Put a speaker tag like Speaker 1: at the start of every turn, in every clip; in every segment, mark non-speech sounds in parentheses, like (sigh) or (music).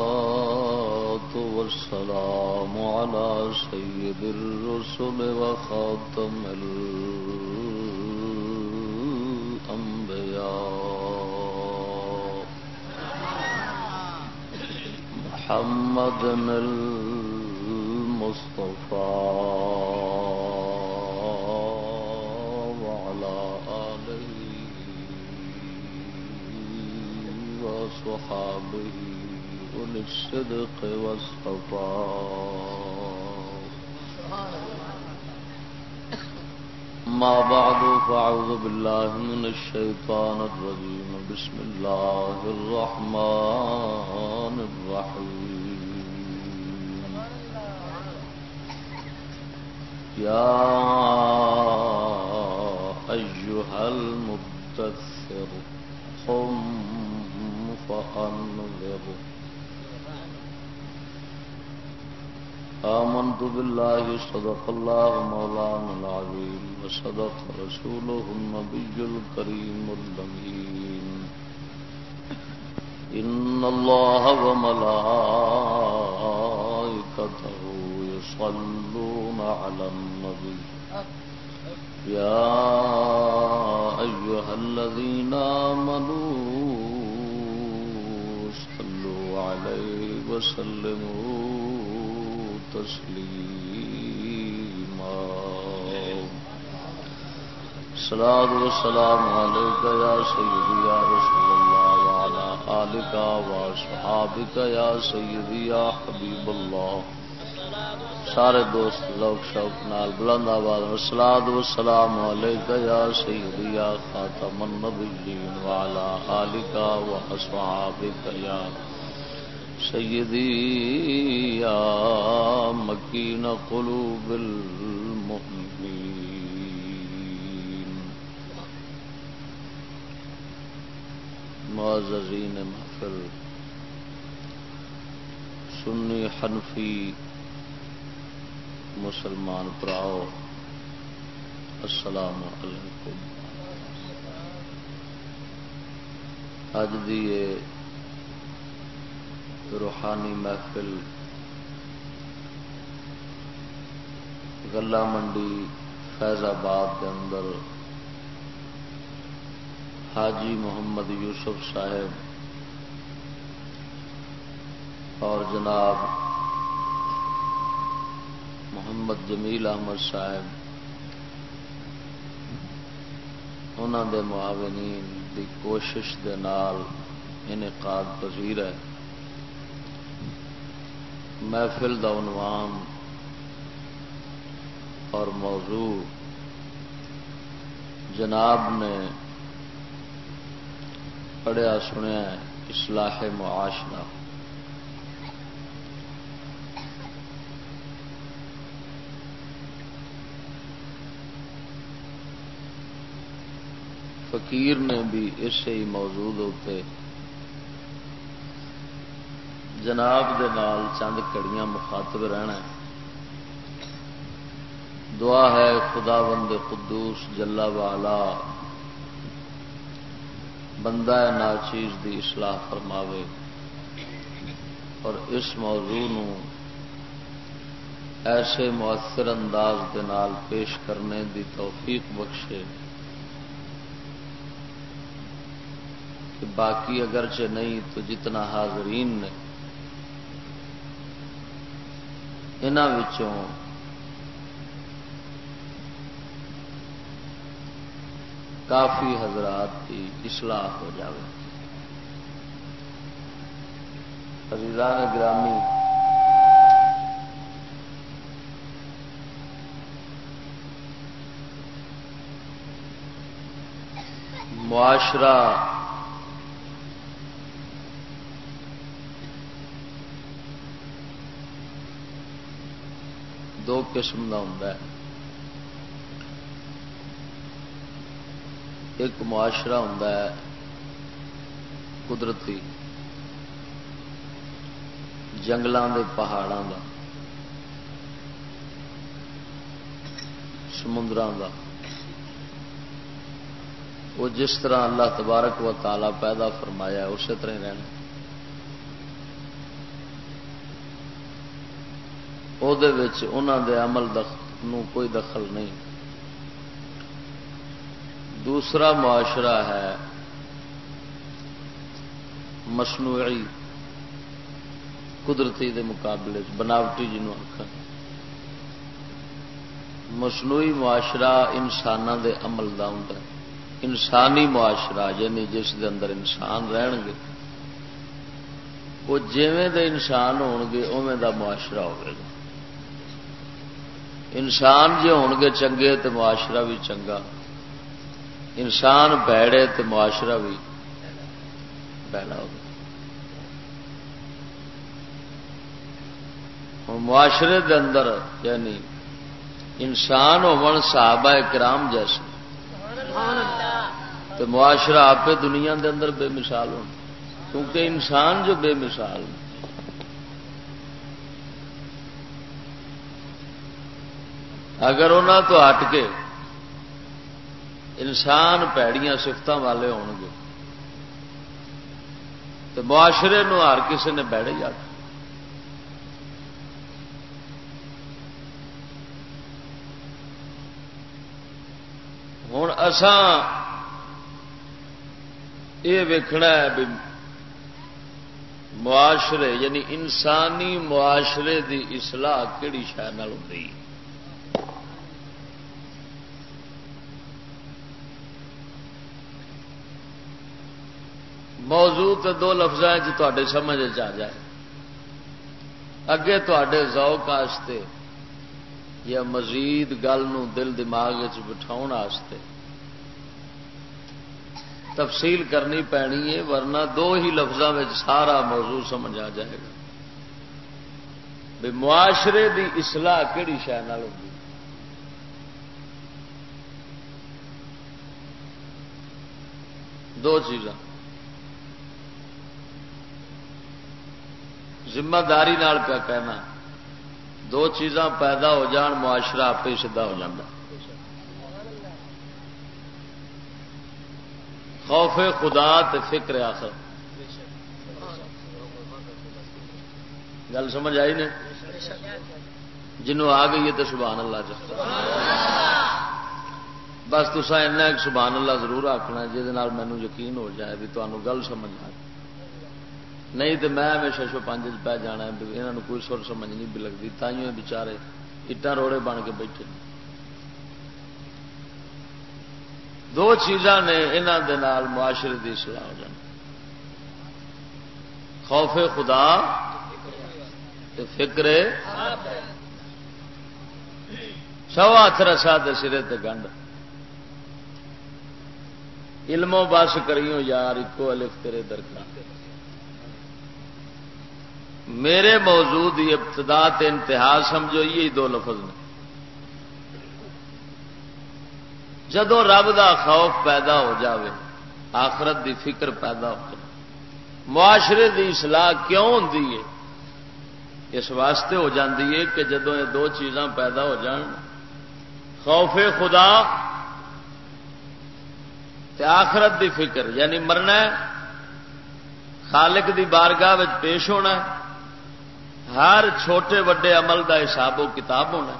Speaker 1: والصلاة والسلام على سيد الرسل وخاتم الأنبياء محمد المصطفى وصحابه أولي الصدق والصفاء. ما بعد، فأعوذ بالله من الشيطان الرجيم. بسم الله الرحمن الرحيم. يا أيها المدثر فأنذر آمنت بالله، صدق الله مولانا العظيم، وصدق رسوله النبي الكريم اللمين إن الله وملائكته يصلون على النبي. يا أيها الذين آمنوا وسلموا تسليما صلاة والسلام عليك يا سيدي يا رسول الله وعلى آلك وصحابك يا سيدي يا حبيب الله سارے دوست لوگ شوق نال بلند آباد سلاد و سلام علیکہ یا سیدی یا خاتم النبیین وعلا آلکا و اصحابک یا سيدي يا مكين قلوب المؤمنين. معززين محفل، سنی حنفی مسلمان پراؤ، السلام علیکم. اج دی روحانی محفل گلا منڈی، فیض آباد کے اندر حاجی محمد یوسف صاحب اور جناب محمد جمیل احمد صاحب انہوں دے معاونین دی کوشش دے نال انعقاد پذیر ہے۔ محفل دا عنوان اور موضوع جناب نے پڑھیا سنیا اصلاح معاشرہ۔ فقیر نے بھی اسی موضوع ہوتے جناب دے نال چند کڑیاں مخاطب رہنا دعا ہے خدا بند قدوس جلا والا بندہ ناچیز دی اصلاح فرماوے۔ اور اس موضوع نو ایسے مؤثر انداز دے نال پیش کرنے دی توفیق بخشے کہ باقی اگرچہ نہیں تو جتنا حاضرین نے کافی حضرات کی اصلاح ہو جائے عزیزان گرامی معاشرہ دو قسم کا ہوں ایک معاشرہ ہوں قدرتی جنگلوں کے پہاڑوں کا سمندر کا وہ جس طرح اللہ تبارک و تعالی پیدا فرمایا اسی طرح ہی رہنا دے عمل نو کوئی دخل نہیں دوسرا معاشرہ ہے مصنوعی قدرتی دے مقابلے بناوٹی جنوں آخر مصنوعی معاشرہ انسانوں دے عمل کا ہوں انسانی معاشرہ یعنی جس دے اندر انسان رہن گے وہ جیویں دے انسان ہون گے اویں دا معاشرہ ہوگا انسان جی ہون گے چنگے تو معاشرہ بھی چنگا۔ انسان بیڑے تو معاشرہ بھی بیڑا ہوگا۔ معاشرے دے اندر یعنی انسان ہون صحابہ کرام جیسے۔ تو معاشرہ آپ دنیا دے اندر بے مثال ہو کیونکہ انسان جو بے مثال اگر انہوں تو ہٹ کے انسان پیڑیاں سفت والے ہون گے، تو معاشرے نو ہر کسی نے بیڑے جا ہوں اسان یہ ویکھنا ہے بھی معاشرے یعنی انسانی معاشرے دی اصلاح کہڑی شہر ہوئی موضوع تو دو لفظ تے سمجھ آ جائے۔ اگے تے ذوق آستے یا مزید گل دل دماغ بٹھاؤ تفصیل کرنی پینی ہے ورنہ دو ہی لفظوں میں سارا موضوع سمجھ آ جائے گا۔ بھی معاشرے دی اصلاح کہڑی شہ ہوگی دو چیزاں۔ ذمہ داری پہ کہنا۔ دو چیزاں پیدا ہو جان، معاشرہ آپ ہی سیدھا ہو جاتا خوف خدا تے فکر آخر۔ گل سمجھ آئی نے؟ جنوں آ گئی ہے تو سبحان اللہ چ بس تسا ایک سبحان اللہ ضرور آخنا جہد مینو یقین ہو جائے بھی تمہیں گل سمجھ آئے نہیں تو میں ہمیشہ شو پانچ پہ جانا یہاں کوئی سر سمجھ نہیں بھی لگتی۔ تائیوں بچارے اٹان روڑے بن کے بیٹھے۔ دو چیزاں نے یہاں معاشرے کی سلاح ہو جانا۔ خوف خدا فکر۔ سو ہاتھ رسا سرے گنڈ۔ علموں بس کریوں یار، ایکو الف تیرے درخت میرے موجود ابتدا انتہا سمجھو یہ دو لفظ نے۔ جدو رب دا خوف پیدا ہو جاوے، آخرت دی فکر پیدا ہو جائے معاشرے دی اصلاح کیوں ہوں اس واسطے ہو جاتی ہے کہ جدو یہ دو چیزاں پیدا ہو جان، خوف خدا تے آخرت دی فکر یعنی مرنا خالق دی بارگاہ پیش ہونا ہے۔ ہر چھوٹے وڈے عمل دا حساب و کتاب ہونا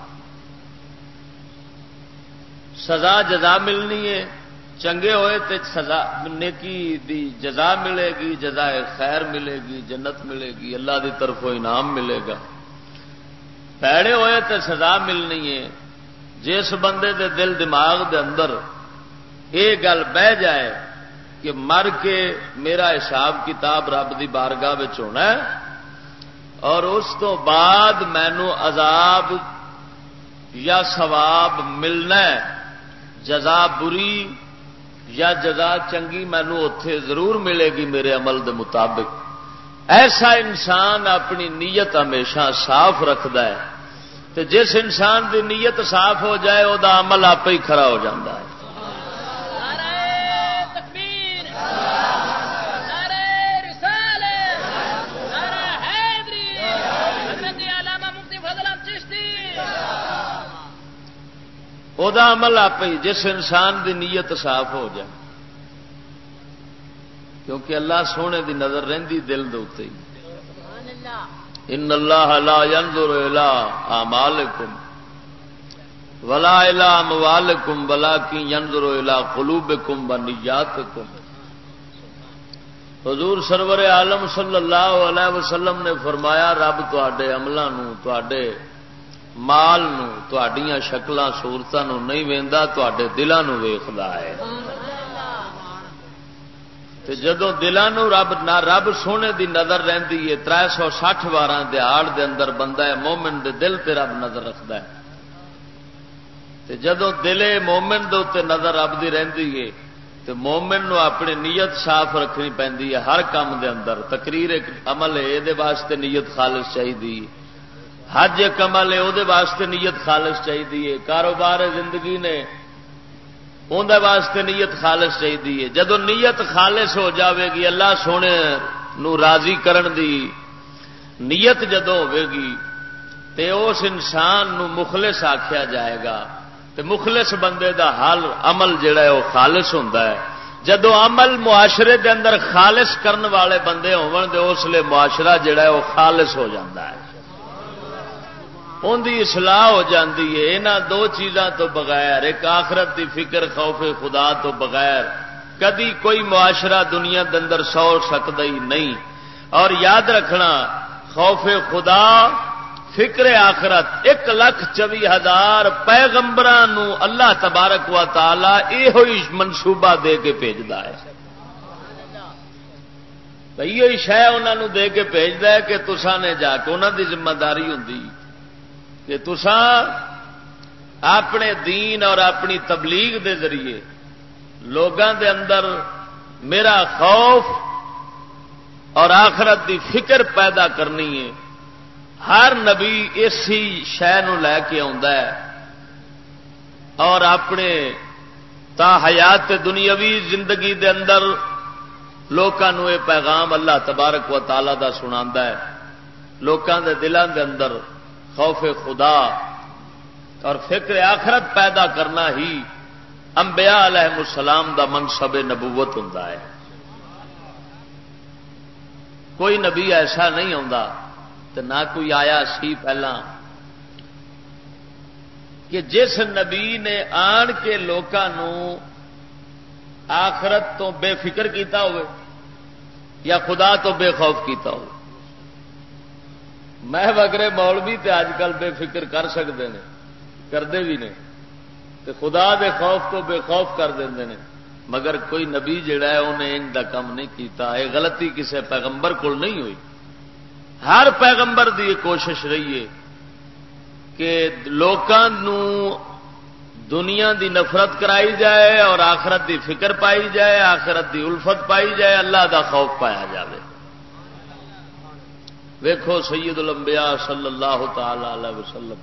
Speaker 1: سزا جزا ملنی ہے، چنگے ہوئے تو سزا نیکی دی جزا ملے گی، جزا خیر ملے گی، جنت ملے گی، اللہ دی طرف انعام ملے گا۔ پیڑے ہوئے تو سزا ملنی ہے، جس بندے دے دل دماغ دے اندر یہ گل بہ جائے کہ مر کے میرا حساب کتاب رب دی بارگاہ ہونا ہے اور اس تو بعد مینو عذاب یا ثواب ملنا جزا بری یا جزا چنگی مینو اتے ضرور ملے گی میرے عمل دے مطابق۔ ایسا انسان اپنی نیت ہمیشہ صاف رکھد جس انسان دی نیت صاف ہو جائے وہ عمل آپ ہی کھڑا ہو جاتا ہے۔ وہ عمل آپ ہی جس انسان دی نیت صاف ہو جائے کیونکہ اللہ سونے دی نظر رہندی دل دے ان اللہ لا ينظر الى اعمالکم ولا الى اموالکم ولكن ينظر الى قلوبکم ونیاتکم حضور سرور عالم صلی اللہ علیہ وسلم نے فرمایا رب تے عملوں تے مال شکل سورتوں نہیں وہدا تے دلان ویختا ہے۔ جدو دلان رب، نہ رب سونے دی نظر رہتی ہے تر سو سٹھ بارہ دہاڑ دے اندر بندہ ہے، مومن دے دل تے رب نظر رکھتا ہے۔ جدو دلے مومن دے نظر رب دی رہتی ہے تو مومن نو اپنی نیت صاف رکھنی پی ہر کام دے اندر۔ تقریر ایک عمل ہے یہ واسطے نیت خالص چاہیے حج ایک عمل ہے وہ واسطے نیت خالص چاہیے کاروبار زندگی نے اندر واسطے نیت خالص چاہیے جدو نیت خالص ہو جاوے گی، اللہ سونے نو راضی کرن دی نیت جدو ہوے گی، تے اس انسان نو مخلص آخیا جائے گا۔ تے مخلص بندے دا حال، عمل جڑا ہے، وہ خالص ہوتا ہے۔ جدو عمل معاشرے دے اندر خالص کرن والے بندے اس لیے معاشرہ جڑا ہے، وہ خالص ہو جاتا ہے۔ ان دی اصلاح ہو جاتی ہے۔ یہاں دو چیزاں تو بغیر، ایک آخرت دی فکر خوف خدا تو بغیر، کدی کوئی معاشرہ دنیا کے اندر سو سکتا ہی نہیں۔ اور یاد رکھنا، خوف خدا فکر آخرت، ایک لاکھ چوی ہزار پیغمبر اللہ تبارک و تعالی یہ منصوبہ دے کے بھیجتا ہے۔ یہ شہ انہوں دے کے بھیجتا ہے کہ تسا نے جا کے انہوں دی ذمہ داری ہوں کہ تسان اپنے دین اور اپنی تبلیغ دے ذریعے لوگوں دے اندر میرا خوف اور آخرت دی فکر پیدا کرنی ہے۔ ہر نبی اسی شہ لے کے اور اپنے تا حیات دنیاوی زندگی دے اندر لوگوں یہ پیغام اللہ تبارک و تعالی دا سنا ہے۔ لوگوں دے دلان دے اندر خوف خدا اور فکر آخرت پیدا کرنا ہی انبیاء علیہ السلام دا منصب نبوت ہوں کوئی نبی ایسا نہیں آتا تو نہ کوئی آیا سی پہلا۔ کہ جس نبی نے آن کے لوگوں آخرت تو بے فکر کیتا ہوئے یا خدا تو بے خوف کیتا ہوئے۔ میں وگرے مولوی تے اج کل بے فکر کر سکتے ہیں کرتے بھی نے۔ تے خدا دے خوف تو بے خوف کر دیں مگر کوئی نبی جڑا ہے انہیں ان کا کام نہیں کیتا۔ یہ غلطی کسی پیغمبر کو نہیں ہوئی۔ ہر پیغمبر دی یہ کوشش رہی ہے کہ لوگوں دنیا دی نفرت کرائی جائے اور آخرت دی فکر پائی جائے، آخرت دی الفت پائی جائے، اللہ دا خوف پایا جائے ویکھو سید الانبیاء صلی اللہ تعالی علیہ وسلم،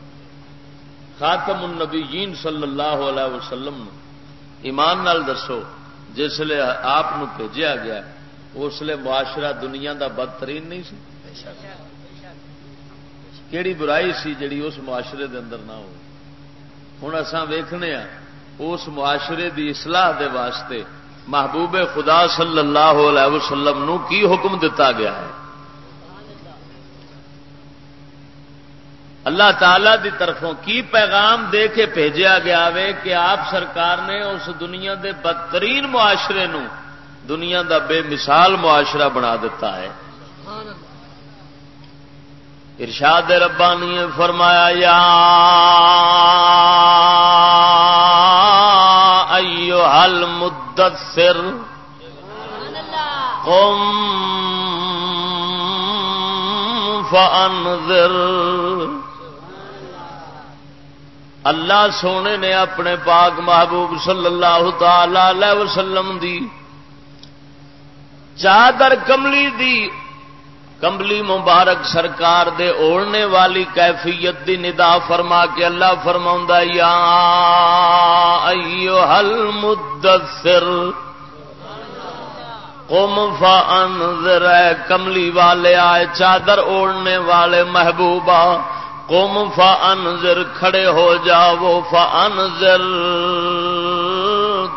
Speaker 1: خاتم النبیین صلی اللہ علیہ وسلم ایمان نال دسو جسے آپ بھیجا گیا، اس لیے معاشرہ دنیا دا بدترین نہیں سی۔ کیڑی برائی سی جڑی اس معاشرے دے اندر نہ ہو۔ ہوں اسان ویخنے ہاں، اس معاشرے دی اصلاح دے واسطے محبوب خدا صلی اللہ علیہ وسلم نو کی حکم دتا گیا ہے؟ اللہ تعالی دی طرفوں کی پیغام دے کے بھیجا گیا وے کہ آپ سرکار نے اس دنیا دے بدترین معاشرے نو دنیا دا بے مثال معاشرہ بنا دیتا ہے۔ ارشاد ربانی فرمایا، یا ایو حل مدثر قم فانذر۔ اللہ سونے نے اپنے پاک محبوب صلی اللہ تعالی وسلم دی چادر کملی دی کمبلی مبارک سرکار دے اوڑنے والی کیفیت دی ندا فرما کے اللہ فرما یا ایو حل مدثر قم فانذر کملی والے آئے چادر اوڑنے والے محبوبہ قم فانذر کھڑے ہو جاؤ، فانذر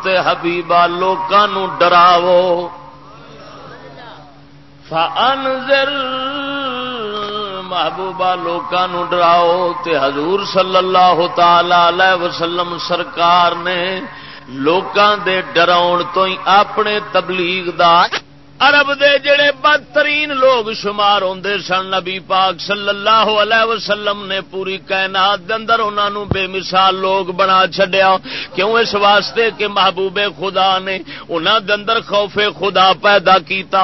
Speaker 1: تے حبیبہ لوکاں نو ڈراو فانذر محبوبہ لوگوں ڈراؤ۔ تے حضور صلی اللہ تعالی علیہ وسلم سرکار نے لوکاں دے ڈراؤن تو ہی اپنے تبلیغ دا عرب دے جڑے بدترین لوگ شمار ہوندے سن، نبی پاک صلی اللہ علیہ وسلم نے پوری کائنات دے اندر انہاں نو بے مثال لوگ بنا چھڈیا۔ کیوں اس واسطے کہ محبوب خدا نے انہاں دے اندر خوف خدا پیدا کیتا،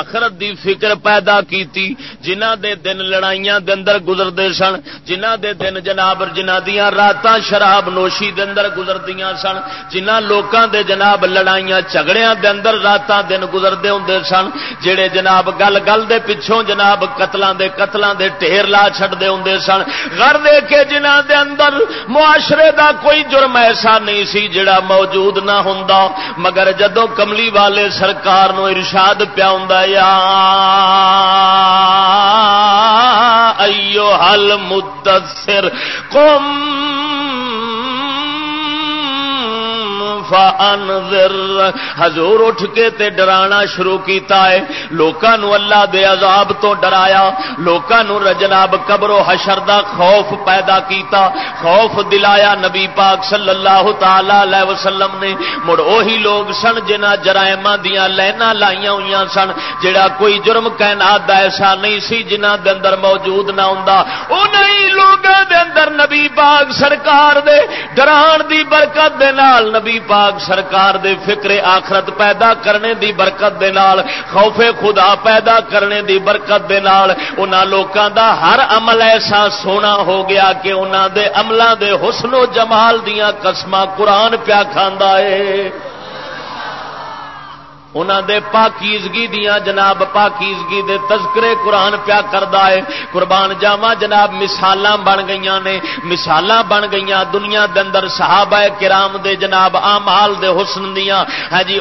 Speaker 1: آخرت دی فکر پیدا کیتی۔ جنہاں دے دن لڑائیاں دے اندر گزردے سن، جنہاں دے دن جناب جنہاں دیاں راتاں شراب نوشی دے اندر گزردیاں سن، جنہاں لوکاں دے جناب لڑائیاں جھگڑیاں دے اندر راتاں دن گزردے ہوندے سن، جڑے جناب گل گل دے پچھوں جناب قتلوں دے قتلوں دے ٹھیر لا چھڑتے ہوں سن۔ گھر دے کے جنہ دے اندر معاشرے دا کوئی جرم ایسا نہیں سی جڑا موجود نہ ہوں مگر جدو کملی والے سرکار نو ارشاد پیا ہوں یا ایو حل مدثر، قم فانذر حضور اٹھ کے تے ڈرانا شروع کیتا ہے۔ لوکاں نو اللہ دے عذاب تو ڈرایا۔ لوکاں نو جناب قبر و حشر دا خوف پیدا کیتا۔ خوف دلایا نبی پاک صلی اللہ تعالی علیہ وسلم نے۔ مڑ اوہی لوگ سن جنہ جرائماں دیاں لینا لائیاں ہویاں سن۔ جڑا کوئی جرم کائنات دا ایسا نہیں سی جنہ دے اندر موجود نہ ہوندا۔ او نہیں لوگاں دے اندر نبی پاک سرکار دے ڈران دی برکت دے نال نبی پاک پاک سرکار دے فکر آخرت پیدا کرنے دی برکت دے نال خوف خدا پیدا کرنے دی برکت دے نال، انہاں لوکاں دا ہر عمل ایسا سونا ہو گیا کہ انہاں دے عملہ دے حسن و جمال دیاں قسمہ قرآن پیا کھاندا ہے انہوں دے پاکیزگی دیا جناب پاکیزگی دے تذکرے قرآن پیا کردا ہے۔ قربان جاوا جناب مثال بن گئی نے۔ مثال بن گئی دنیا دے اندر صحابہ کرام دے جناب آمال دے حسن دیا ہے ہاں جی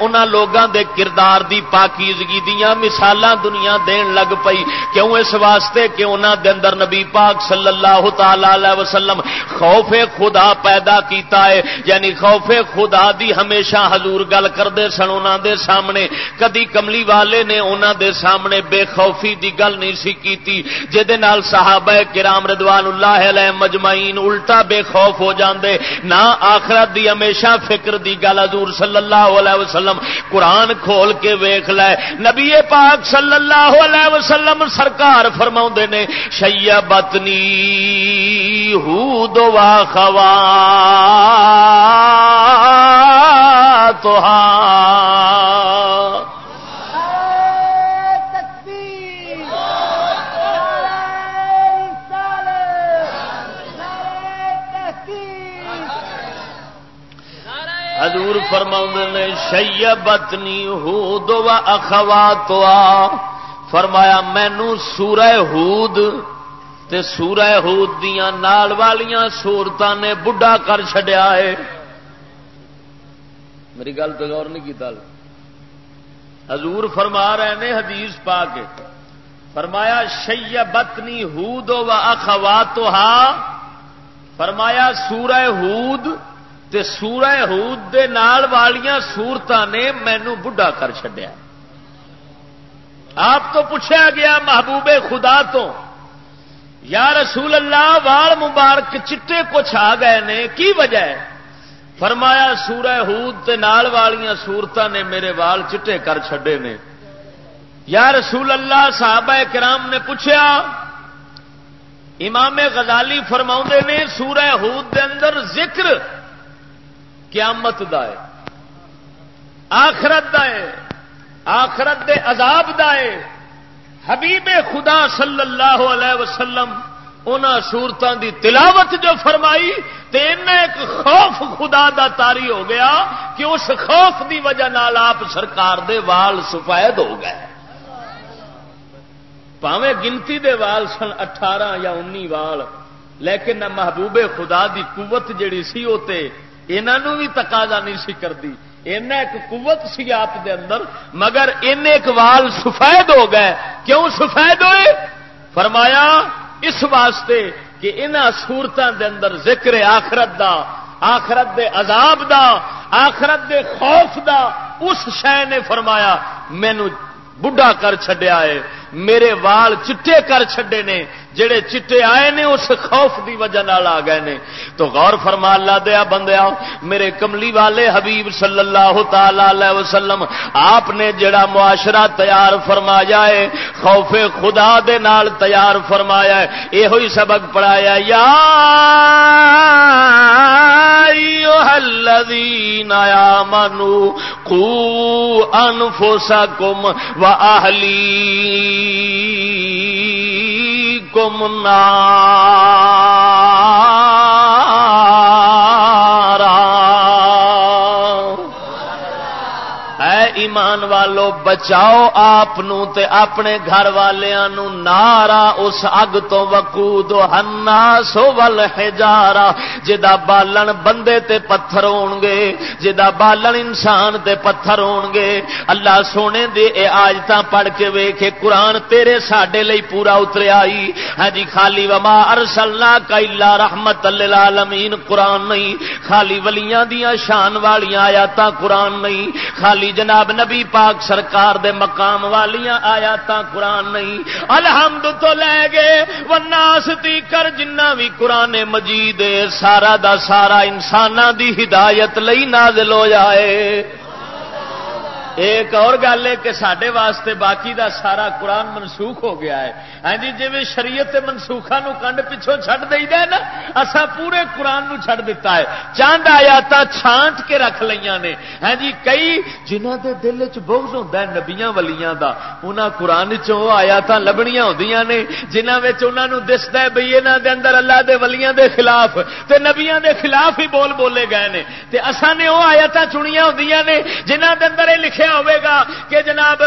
Speaker 1: انہاں لوگاں دے کردار دی پاکیزگی دیا مثال دنیا دین لگ پئی۔ کیوں اس واسطے کہ انہاں دے اندر نبی پاک صلی اللہ تعالی علیہ وسلم خوف خدا پیدا کیتا ہے۔ یعنی خوف خدا دی ہمیشہ حضور گل کرتے سن انہوں دے سامنے، کدی کملی والے نے انہوں دے سامنے بے خوفی دی گل نہیں سی کیتی نال صحابہ کرام ردوان اللہ علیہ مجمعین الٹا بے خوف ہو جاندے۔ نہ آخرت دی ہمیشہ فکر دی گل حضور صلی اللہ علیہ وسلم قرآن کھول کے ویخ لے۔ نبی پاک صلی اللہ علیہ وسلم سرکار فرما نے شیبتنی ہو دو خوا تو حضور فرما نے شیبتنی ہو دو اخوا تو فرمایا، مینو سورہ ہود تے سورہ ہود دیا نال والیاں سورتوں نے بڑھا کر چڈیا ہے۔ میری گل تو غور نہیں کیتا حضور فرما رہے نے حدیث پا کے فرمایا، شیبتنی ہود و اخوا فرمایا، سورہ ہود تے سورہ ہود دے نال والیاں سورتاں نے مینو بڑھا کر چڈیا آپ تو پوچھا گیا محبوب خدا تو، یا رسول اللہ، وال مبارک چٹے کچھ آ گئے نے، کی وجہ ہے؟ فرمایا سورہ ہود تے نال والیاں سورتاں نے میرے وال چٹے کر چھڈے نے۔ یا رسول اللہ، صحابہ کرام نے پوچھا امام غزالی فرما نے سورہ ہود دے اندر ذکر قیامت دا ہے، آخرت دا ہے، آخرت دے عذاب دا ہے۔ حبیب خدا صلی اللہ علیہ وسلم ان سورتوں دی تلاوت جو فرمائی تو ایک خوف خدا دا تاری ہو گیا کہ اس خوف دی وجہ نال آپ سرکار دے وال سفید ہو گئے۔ پاوے گنتی دے وال سن اٹھارہ یا انی وال، لیکن محبوب خدا دی قوت جڑی سی ہوتے انہوں بھی تقاضا نہیں سی کرتی ایک قوت سی آپ دے اندر، مگر ان ایک وال سفید ہو گئے۔ کیوں سفید ہوئے؟ فرمایا اس واسطے کہ انہ سورتوں دے اندر ذکر آخرت دا، آخرت دے عذاب دا، آخرت دے خوف دا، اس شہ نے فرمایا مینو بڑھا کر چڈیا ہے۔ میرے وال چٹے کر چھڈے نے، جڑے چٹے آئے نے، اس خوف دی وجہ نال آ گئے نے۔ تو غور فرما اللہ دیا بندیا میرے کملی والے حبیب صلی اللہ تعالی وسلم، آپ نے جڑا معاشرہ تیار فرمایا ہے، خوف خدا دے نال تیار فرمایا ہے۔ یہ سبق پڑھایا، یا الذین آمنوا قوا انفسکم واہلی اے ایمان والو، بچاؤ آپ اپنے گھر والوں نارا اس اگ تو وکو دو ہنا سو ول ہزارا جا بالن بندے تے پتھر ہو گے جا بالن انسان تے پتھر ہو گے اللہ سونے دے، اے آجت پڑھ کے ویخے قرآن تیرے ساڈے لئی پورا اتر آئی۔ ہاں جی خالی وما ارسلنا کلا رحمت للعالمین، قرآن نہیں۔ خالی ولیاں دیا شان والیاں آیات قرآن نہیں۔ خالی جناب نبی پاک سرکار دے مقام والیاں آیات قرآن نہیں۔ الحمد تو لے گئے وناس کر جنہ بھی قرآن مجید سارا دا سارا انسان دی ہدایت لئی نازل ہو جائے۔ ایک اور گل ہے کہ سڈے واسطے باقی دا سارا قرآن منسوخ ہو گیا ہے۔ ہاں جی جی شریعت منسوخا نو کنڈ پچھوں چڈ دئی دا نا اصا پورے قرآن نو چھڑ دیتا ہے۔ چاند آیات چھانٹ کے رکھ لیا نے۔ ہاں جی کئی جنہ دے دل چ بغض ہوتا ہے نبیاں ولیاں دا، انہاں قرآن چو آیات لبنیاں ہوندیاں نے جنہ انہوں دستا ہے بھئی انہاں دے اندر اللہ دے ولیاں دے خلاف، تے نبیاں دے خلاف ہی بول بولے گئے نے۔ تے اساں نے وہ آیات چنیاں ہوندیاں نے جنہ دے اندر یہ لکھے ہوئے کہ جناب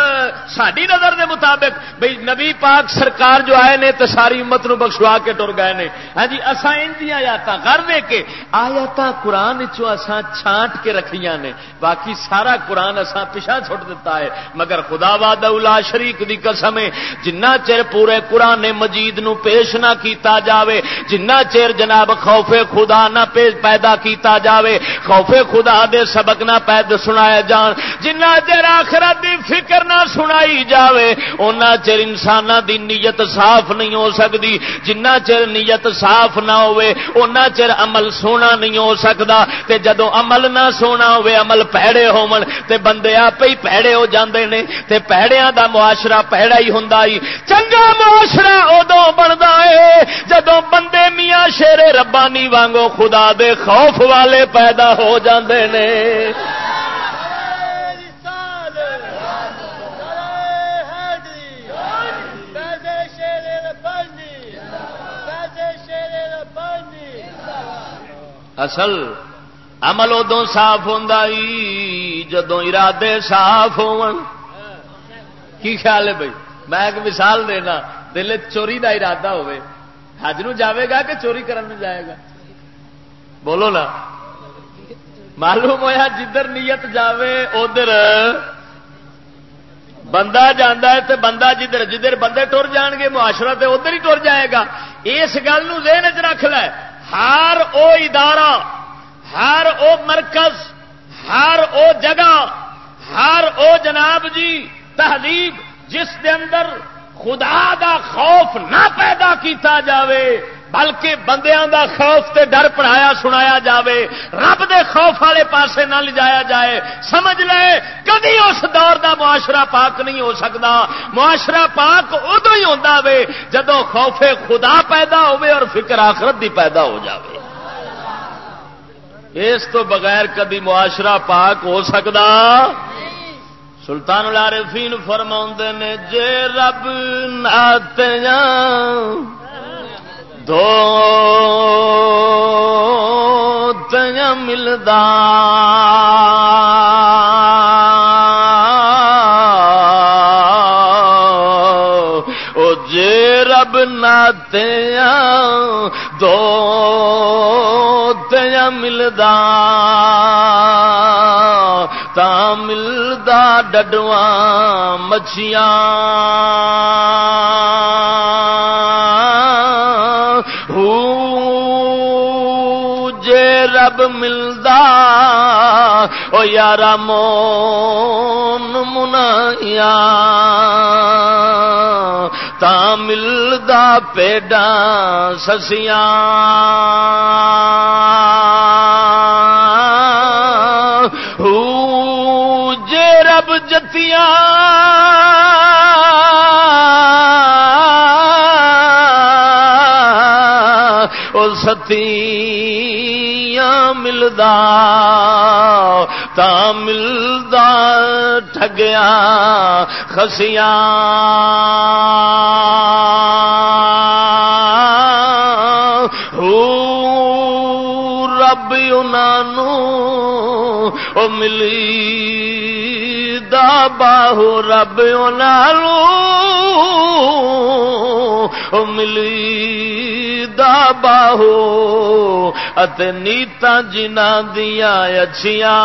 Speaker 1: ساری نظر دے مطابق، بھئی نبی پاک سرکار جو آئے نے تو ساری امت نو بخشوا کے ٹر گئے نے۔ ہاں جی اساں ان دی آیات کر دے کے آیات قرآن چو اساں چھانٹ کے رکھیاں نے۔ باقی سارا قرآن اساں پیچھا چھوڑ دیتا ہے۔ مگر خدا واد الا شریک دی قسم جنہ چر پورے قرآن مجید نو پیش نہ کیتا جاوے، جنہ چر جناب خوف خدا نہ پیدا کیتا جاوے، خوف خدا دے سبق نہ پید سنایا جان، جنہ چر آخرت دی فکر نہ سنائی جاوے، اونا چر انسان دی نیت صاف نہیں ہو سکتی جنہ چر نیت صاف نہ ہوئے اونا چر عمل سونا نہیں ہو سکتا تے جدو عمل نہ سونا ہوئے عمل پیڑے ہون تے بندے آپ ہی پیڑے ہو جاندے نے۔ تے پیڑیاں دا معاشرہ پیڑا ہی ہوں چنگا معاشرہ ادو بنتا ہے جدو بندے میاں شیر ربانی وانگو خدا دے خوف والے پیدا ہو جاندے نے۔ اصل عمل ادو صاف ہوں جدو ارادے صاف کی خیال ہے بھائی؟ میں ایک مثال دینا، دل چوری دا ارادہ ہوے حج نو جاوے گا کہ چوری کرن جائے گا؟ بولو نا۔ معلوم ہوا جدھر نیت جاوے، ادھر بندہ جانا ہے تو بندہ جدھر جدھر بندے ٹر جان گے، معاشرہ تے ادھر ہی ٹر جائے گا۔ اس گل ذہن چ رکھ لے۔ ہر او ادارہ، ہر او مرکز، ہر او جگہ، ہر او جناب جی تہذیب جس دے اندر خدا دا خوف نہ پیدا کیتا جاوے بلکہ بندیاں دا خوف تے ڈر پڑھایا سنایا جاوے، رب دے خوف والے پاسے نہ لجایا جائے۔ سمجھ لے، کدی اس دور دا معاشرہ پاک نہیں ہو سکتا معاشرہ پاک ادو ہی ہوتا وے جدو خوف خدا پیدا ہوے اور فکر آخرت دی پیدا ہو جاوے۔ اس تو بغیر کدی معاشرہ پاک ہو سکتا سلطان العارفین فرما نے، جے رب نات دو تیا ملدا۔ او جے رب ناتیا دو تیا ملدا۔ تا ملدا ڈڈواں مچھیاں۔ رب ملدا او یار مون منایا تا ملدا پیڈا سسیاں۔ جے رب جتیاں۔ ستی ملدا، تا ملدا ٹھگیا خسیاں۔ رب انہوں او ملی دا باہو رب انہوں ملی دا باہو ات نیتا جنا دیا اچھیاں۔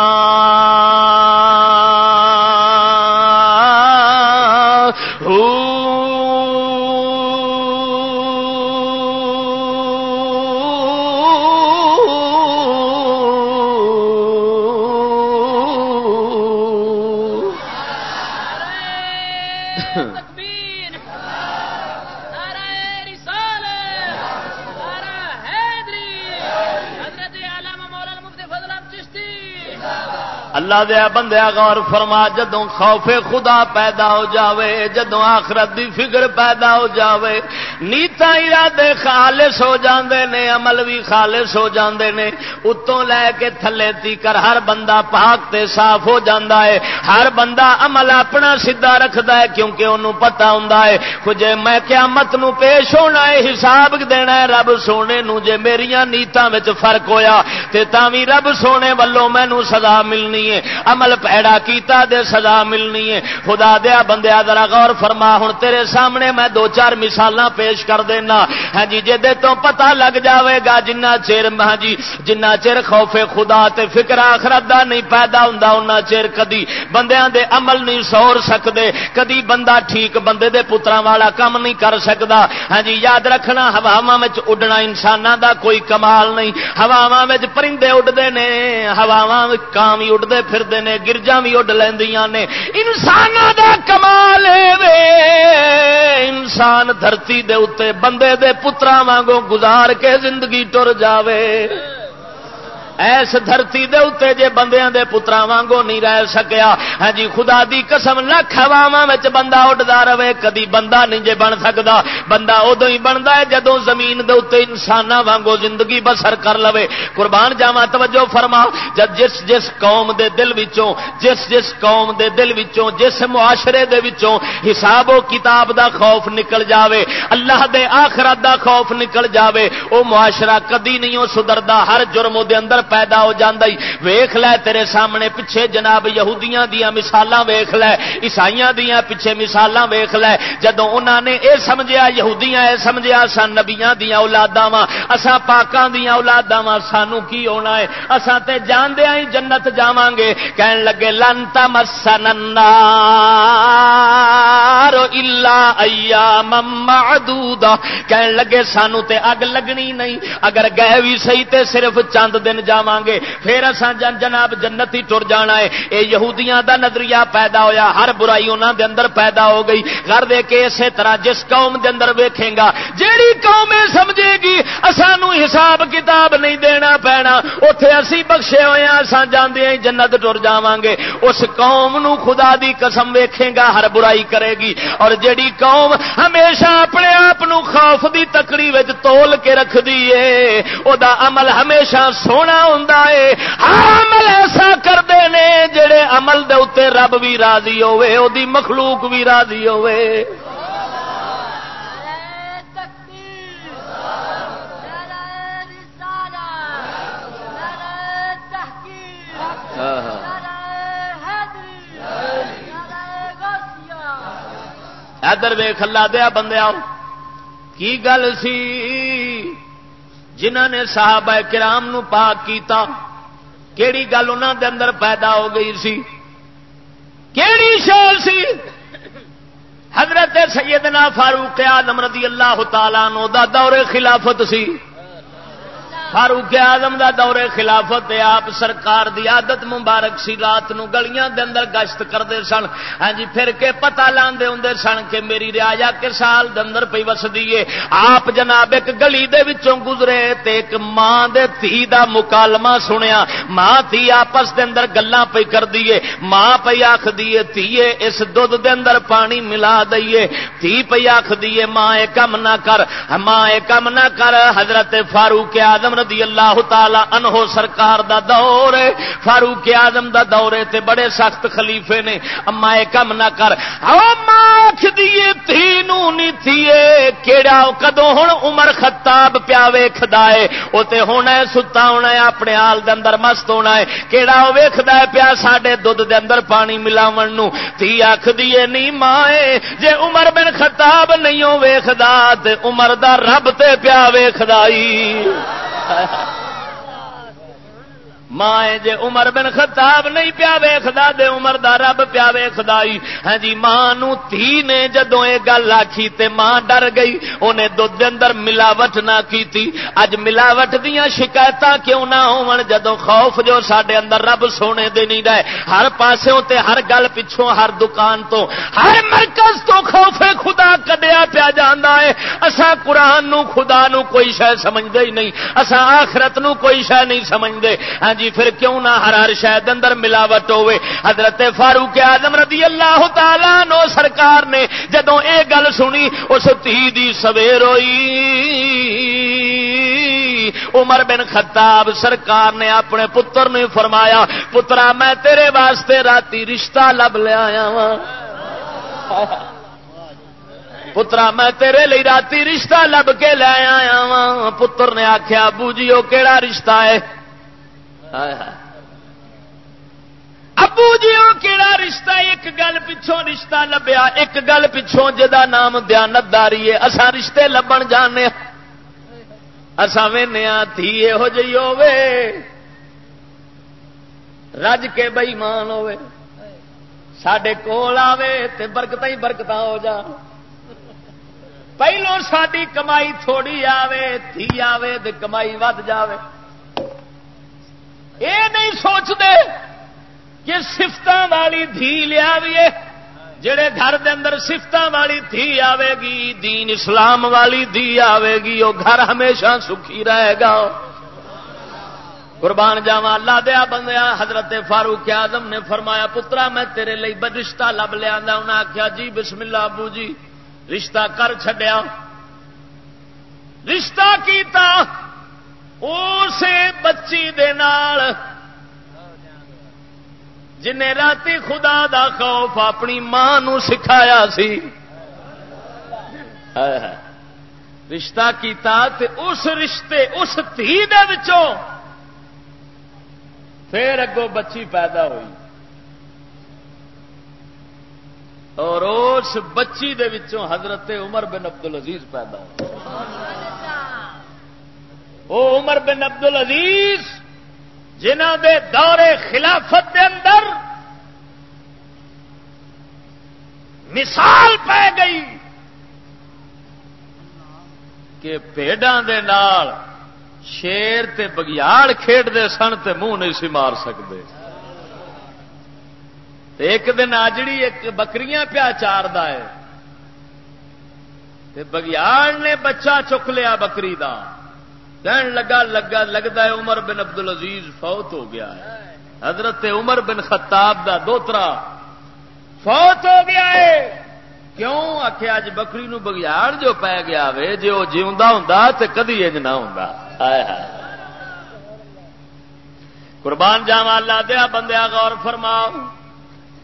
Speaker 1: اللہ دیا بندیا غور فرما، جدوں خوف خدا پیدا ہو جاوے، جدوں آخرت دی فکر پیدا ہو جاوے نیتا ارادے خالص ہو جاندے نے عمل بھی خالص ہو جاندے نے اتوں لے کے تھلے تی کر ہر بندہ پاک تے صاف ہو جاندا ہے ہر بندہ عمل اپنا سیدھا رکھدا ہے کیونکہ انہوں پتا ہوں کچھ میں قیامت نو پیش ہونا ہے حساب دینا ہے رب سونے نو جے میریاں نیتاں وچ فرق ہویا تے تاوی رب سونے والوں مینوں سزا ملنی ہے عمل پیڑا کیتا دے سزا ملنی ہے خدا دیا بندیا ذرا غور فرما ہوں تیرے سامنے میں دو چار مثال پیش پیش کر دینا۔ ہاں جی جی تو پتا لگ جاوے گا جنہ چیر ہاں جی جنہ چیر خوف خدا تے فکر آخرت دا نہیں پیدا ہوں ان چیر کدی بندیاں دے عمل نہیں سور سکتے کدی بندہ ٹھیک بندے دے پترا والا کم نہیں کر سکتا ہاں جی یاد رکھنا ہواوا اڈنا انسانوں دا کوئی کمال نہیں۔ ہواوا پرندے اڈتے نے ہواوا کام ہی اڈتے پھرتے ہیں گرجا بھی اڈ لیا نے۔ انسان دا کمال انسان دھرتی دے اتے بندے دے پترا وانگوں گزار کے زندگی ٹر جاوے۔ ایس دھرتی دے اتنے جے بندیاں دے پترا وانگو نہیں رہ سکیا۔ ہاں جی خدا دی قسم لکھ ہوا بندہ اڈتا رہے، کدی بندہ نہیں جے بن سکتا بندہ ادو ہی بنتا ہے جدو زمین دے اتنے انسان وانگو زندگی بسر کر لو قربان جاوا توجہ فرما۔ جب جس جس قوم دے دل وچوں، جس جس قوم دے دل وچوں، جس معاشرے دے وچوں حساب و کتاب دا خوف نکل جاوے، اللہ دے آخرت دا خوف نکل جاوے، او معاشرہ کدی نہیں سدردا ہر جرم دے اندر پیدا ہو جاندائی ویخ لے تیرے سامنے پیچھے جناب یہودیاں دیا مثالاں ویخ لے، عیسائیاں دیا پیچھے مثالاں ویخ لے۔ جدو انہوں نے اے سمجھیا، یہودیاں اے سمجھیا سا نبیاں دیا اولادا وا اسا پاکاں دیا اولادا وا سانو کی ہونا ہے؟ اسا تے جاندیا ہی جنت جاواں گے۔ کہن لگے لنتا مسن النار الا ایام معدودا کہن لگے، سانو تے اگ لگنی نہیں۔ اگر گئے بھی صحیح تے صرف چند دن جا گے پھر اصا جن جناب جنت ہی ٹر جانا ہے۔ یہ یہودیاں دا نظریہ پیدا ہویا، ہر برائی انہوں دے اندر پیدا ہو گئی۔ گھر دے کے اسی طرح جس قوم دے اندر ویکھے گا، جیڑی قوم سمجھے گی سانو حساب کتاب نہیں دینا پینا۔ اتے اسی بخشے ہوئے ہیں اصا جانے جنت ٹر جا گے اس قوم نو خدا دی قسم ویکھے گا، ہر برائی کرے گی۔ اور جیڑی قوم ہمیشہ اپنے آپ خوف دی تکڑی وچ تول کے رکھ دیے او دا عمل ہمیشہ سونا ہوں عمل ایسا کرتے ہیں جڑے عمل دے اتنے رب بھی راضی ہوے او دی مخلوق بھی راضی ہوے ادھر وے کلا دیا بندے کی گل سی؟ جنہ نے صحابہ کرام نو پاک کیتا، کیڑی گل انہوں دے اندر پیدا ہو گئی سی؟ کیڑی شیر سی؟ حضرت سیدنا فاروق آدم رضی اللہ تعالیٰ نو دا دور خلافت سی۔ فاروق آدم دا دورے خلافت آپ سرکار دی عادت مبارک سی، رات نو گلیاں دے اندر گشت کرتے سن۔ ہاں جی پھر کے پتا لاندے ہوں سن کہ میری ریا کے سال دے اندر پی وسدی ہے۔ آپ جناب ایک گلی دے وچوں گزرے تے ایک ماں دے تھی دا مکالمہ سنیا۔ ماں تھی آپس دے اندر گلاں پئی کر دیے ماں پئی آکھ دیے تھیے اس دودھ دے اندر پانی ملا دئیے تھی پئی آکھ دیے ماں، اے کم نہ کر۔ ماں، اے کم نہ کر۔ حضرت فاروق اعظم رضی اللہ تعالی عنہ سرکار دا دور ہے، فاروق اعظم دا دور ہے تے بڑے سخت خلیفے نے۔ اما اے کم نہ کر۔ او ماں آکھ دیے تھی نو نہیں تھیے کیڑا کدو ہن عمر خطاب پیا ویکھدا اے او تے ہونا ہے، ستا ہونا ہے، اپنے حال دے اندر مست ہونا ہے۔ کیڑا او ویکھدا ہے پیا ساڈے دودھ دے اندر پانی ملاون نو۔ تھی آکھ دیے نہیں ماں جے عمر بن خطاب نہیں ہو ویکھدا، تے عمر دا رب تے پیا ویکھدائی ہے (laughs) ماں جے عمر بن خطاب نہیں پیا ویخدا دے عمر دا رب پیا ویخدا ہاں جی ماں نو تھی نے جدو یہ گل آخی تے ماں ڈر گئی، انہیں دھد اندر ملاوٹ نہ کیتی۔ اج ملاوٹ دیا شکایت کیوں نہ ہون؟ جدو خوف جو سڈے اندر رب سونے دے نہیں رہے۔ ہر پاسوں تے ہر گل پچھوں، ہر دکان تو، ہر مرکز تو خوف خدا کڈیا پیا جانا ہے۔ اسا قرآن نو، خدا نو کوئی شہ سمجھتے ہی نہیں۔ اسا آخرت نو کوئی شہ نہیں سمجھتے ہاں جی پھر کیوں نہ ہر ہر شاید اندر ملاوٹ ہوے حضرت فاروق آدم رضی اللہ تعالی نو سرکار نے جدو اے گل سنی، اس تھی دی سویر ہوئی۔ عمر بن خطاب سرکار نے اپنے پتر نے فرمایا، پترا، میں تیرے واسطے راتی رشتہ لب لیا وا پترا، میں تیرے لی راتی رشتہ لب کے لے آیا وا پتر نے آخیا ابو جی وہ کہڑا رشتہ ہے؟ ابو جی وہ کہڑا رشتہ؟ ایک گل پچھوں رشتہ لبیا، ایک گل پچھوں جا نام دیانت داری ہے۔ اصا رشتے لبن جانے ہاں۔ اصا ویا ہاں، تھی یہو جی ہوے رج کے بئی مان ہوے سڈے کول آوے تے برکت ہی برکت ہو جا پہلو ساری کمائی تھوڑی آوے تھی آوے تے کمائی ود جاوے۔ یہ نہیں سوچتے کہ سفت والی دھی لیا جڑے گھر دے اندر سفت والی دھی آئے گی، دین اسلام والی دھی آئے گی، وہ گھر ہمیشہ سکھی رہے گا۔ قربان جاوا اللہ دیا بندیا حضرت فاروق آدم نے فرمایا، پترا، میں تیرے لی رشتہ لب لیا انہیں آخیا جی بسم اللہ ابو جی رشتہ کر چڈیا رشتہ کیتا اسے بچی دے نال جن رات خدا دا خوف اپنی ماں نو سکھایا سی رشتہ کیتا تے اس رشتے اس تھی دے وچوں پھر اگوں بچی پیدا ہوئی اور اس بچی دے وچوں حضرت عمر بن عبد العزیز پیدا ہوئی وہ عمر بن عبد العزیز جنہ دے دور خلافت دے اندر مثال پی گئی کہ پیڈاں دے نال شیر تے بگیاڑ کھیڈتے سن تے منہ نہیں سی مار سکتے ایک دن آجڑی ایک بکریاں پیا چار بگیاڑ نے بچہ چک لیا بکری کا کہن لگا لگا، لگتا ہے عمر بن عبد العزیز فوت ہو گیا ہے۔ حضرت عمر بن خطاب دا دوترا فوت ہو گیا ہے۔ کیوں؟ آخ اج بکری نو بگیاڑ جو پی گیا وے جی وہ جیوا ہوں تو کدی اج نہ ہوں قربان جاوا اللہ دیا بندیا غور فرماؤ۔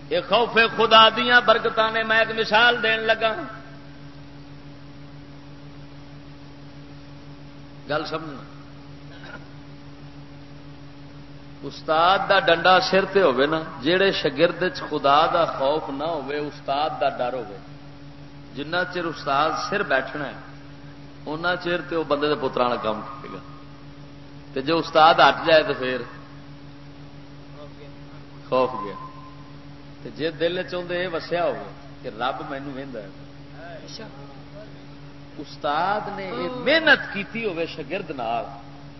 Speaker 1: یہ خوف خدا دیا برکت نے میں ایک مثال دین لگا۔ گل سمجھنا استاد دا ڈنڈا سر تے ہوئے نا جہے شگرد خدا دا خوف نہ ہوئے استاد دا ڈر ہوئے جنہ چر استاد سر بیٹھنا ہے ان چر تے وہ بندے دے پترا کام کرے گا۔ تے جو استاد ہٹ جائے تو پھر خوف گیا۔ تے جے دل چاہتے یہ وسیا ہو کہ رب مینو ہے۔ اچھا۔ استاد نے یہ محنت کی ہوے شگرد نال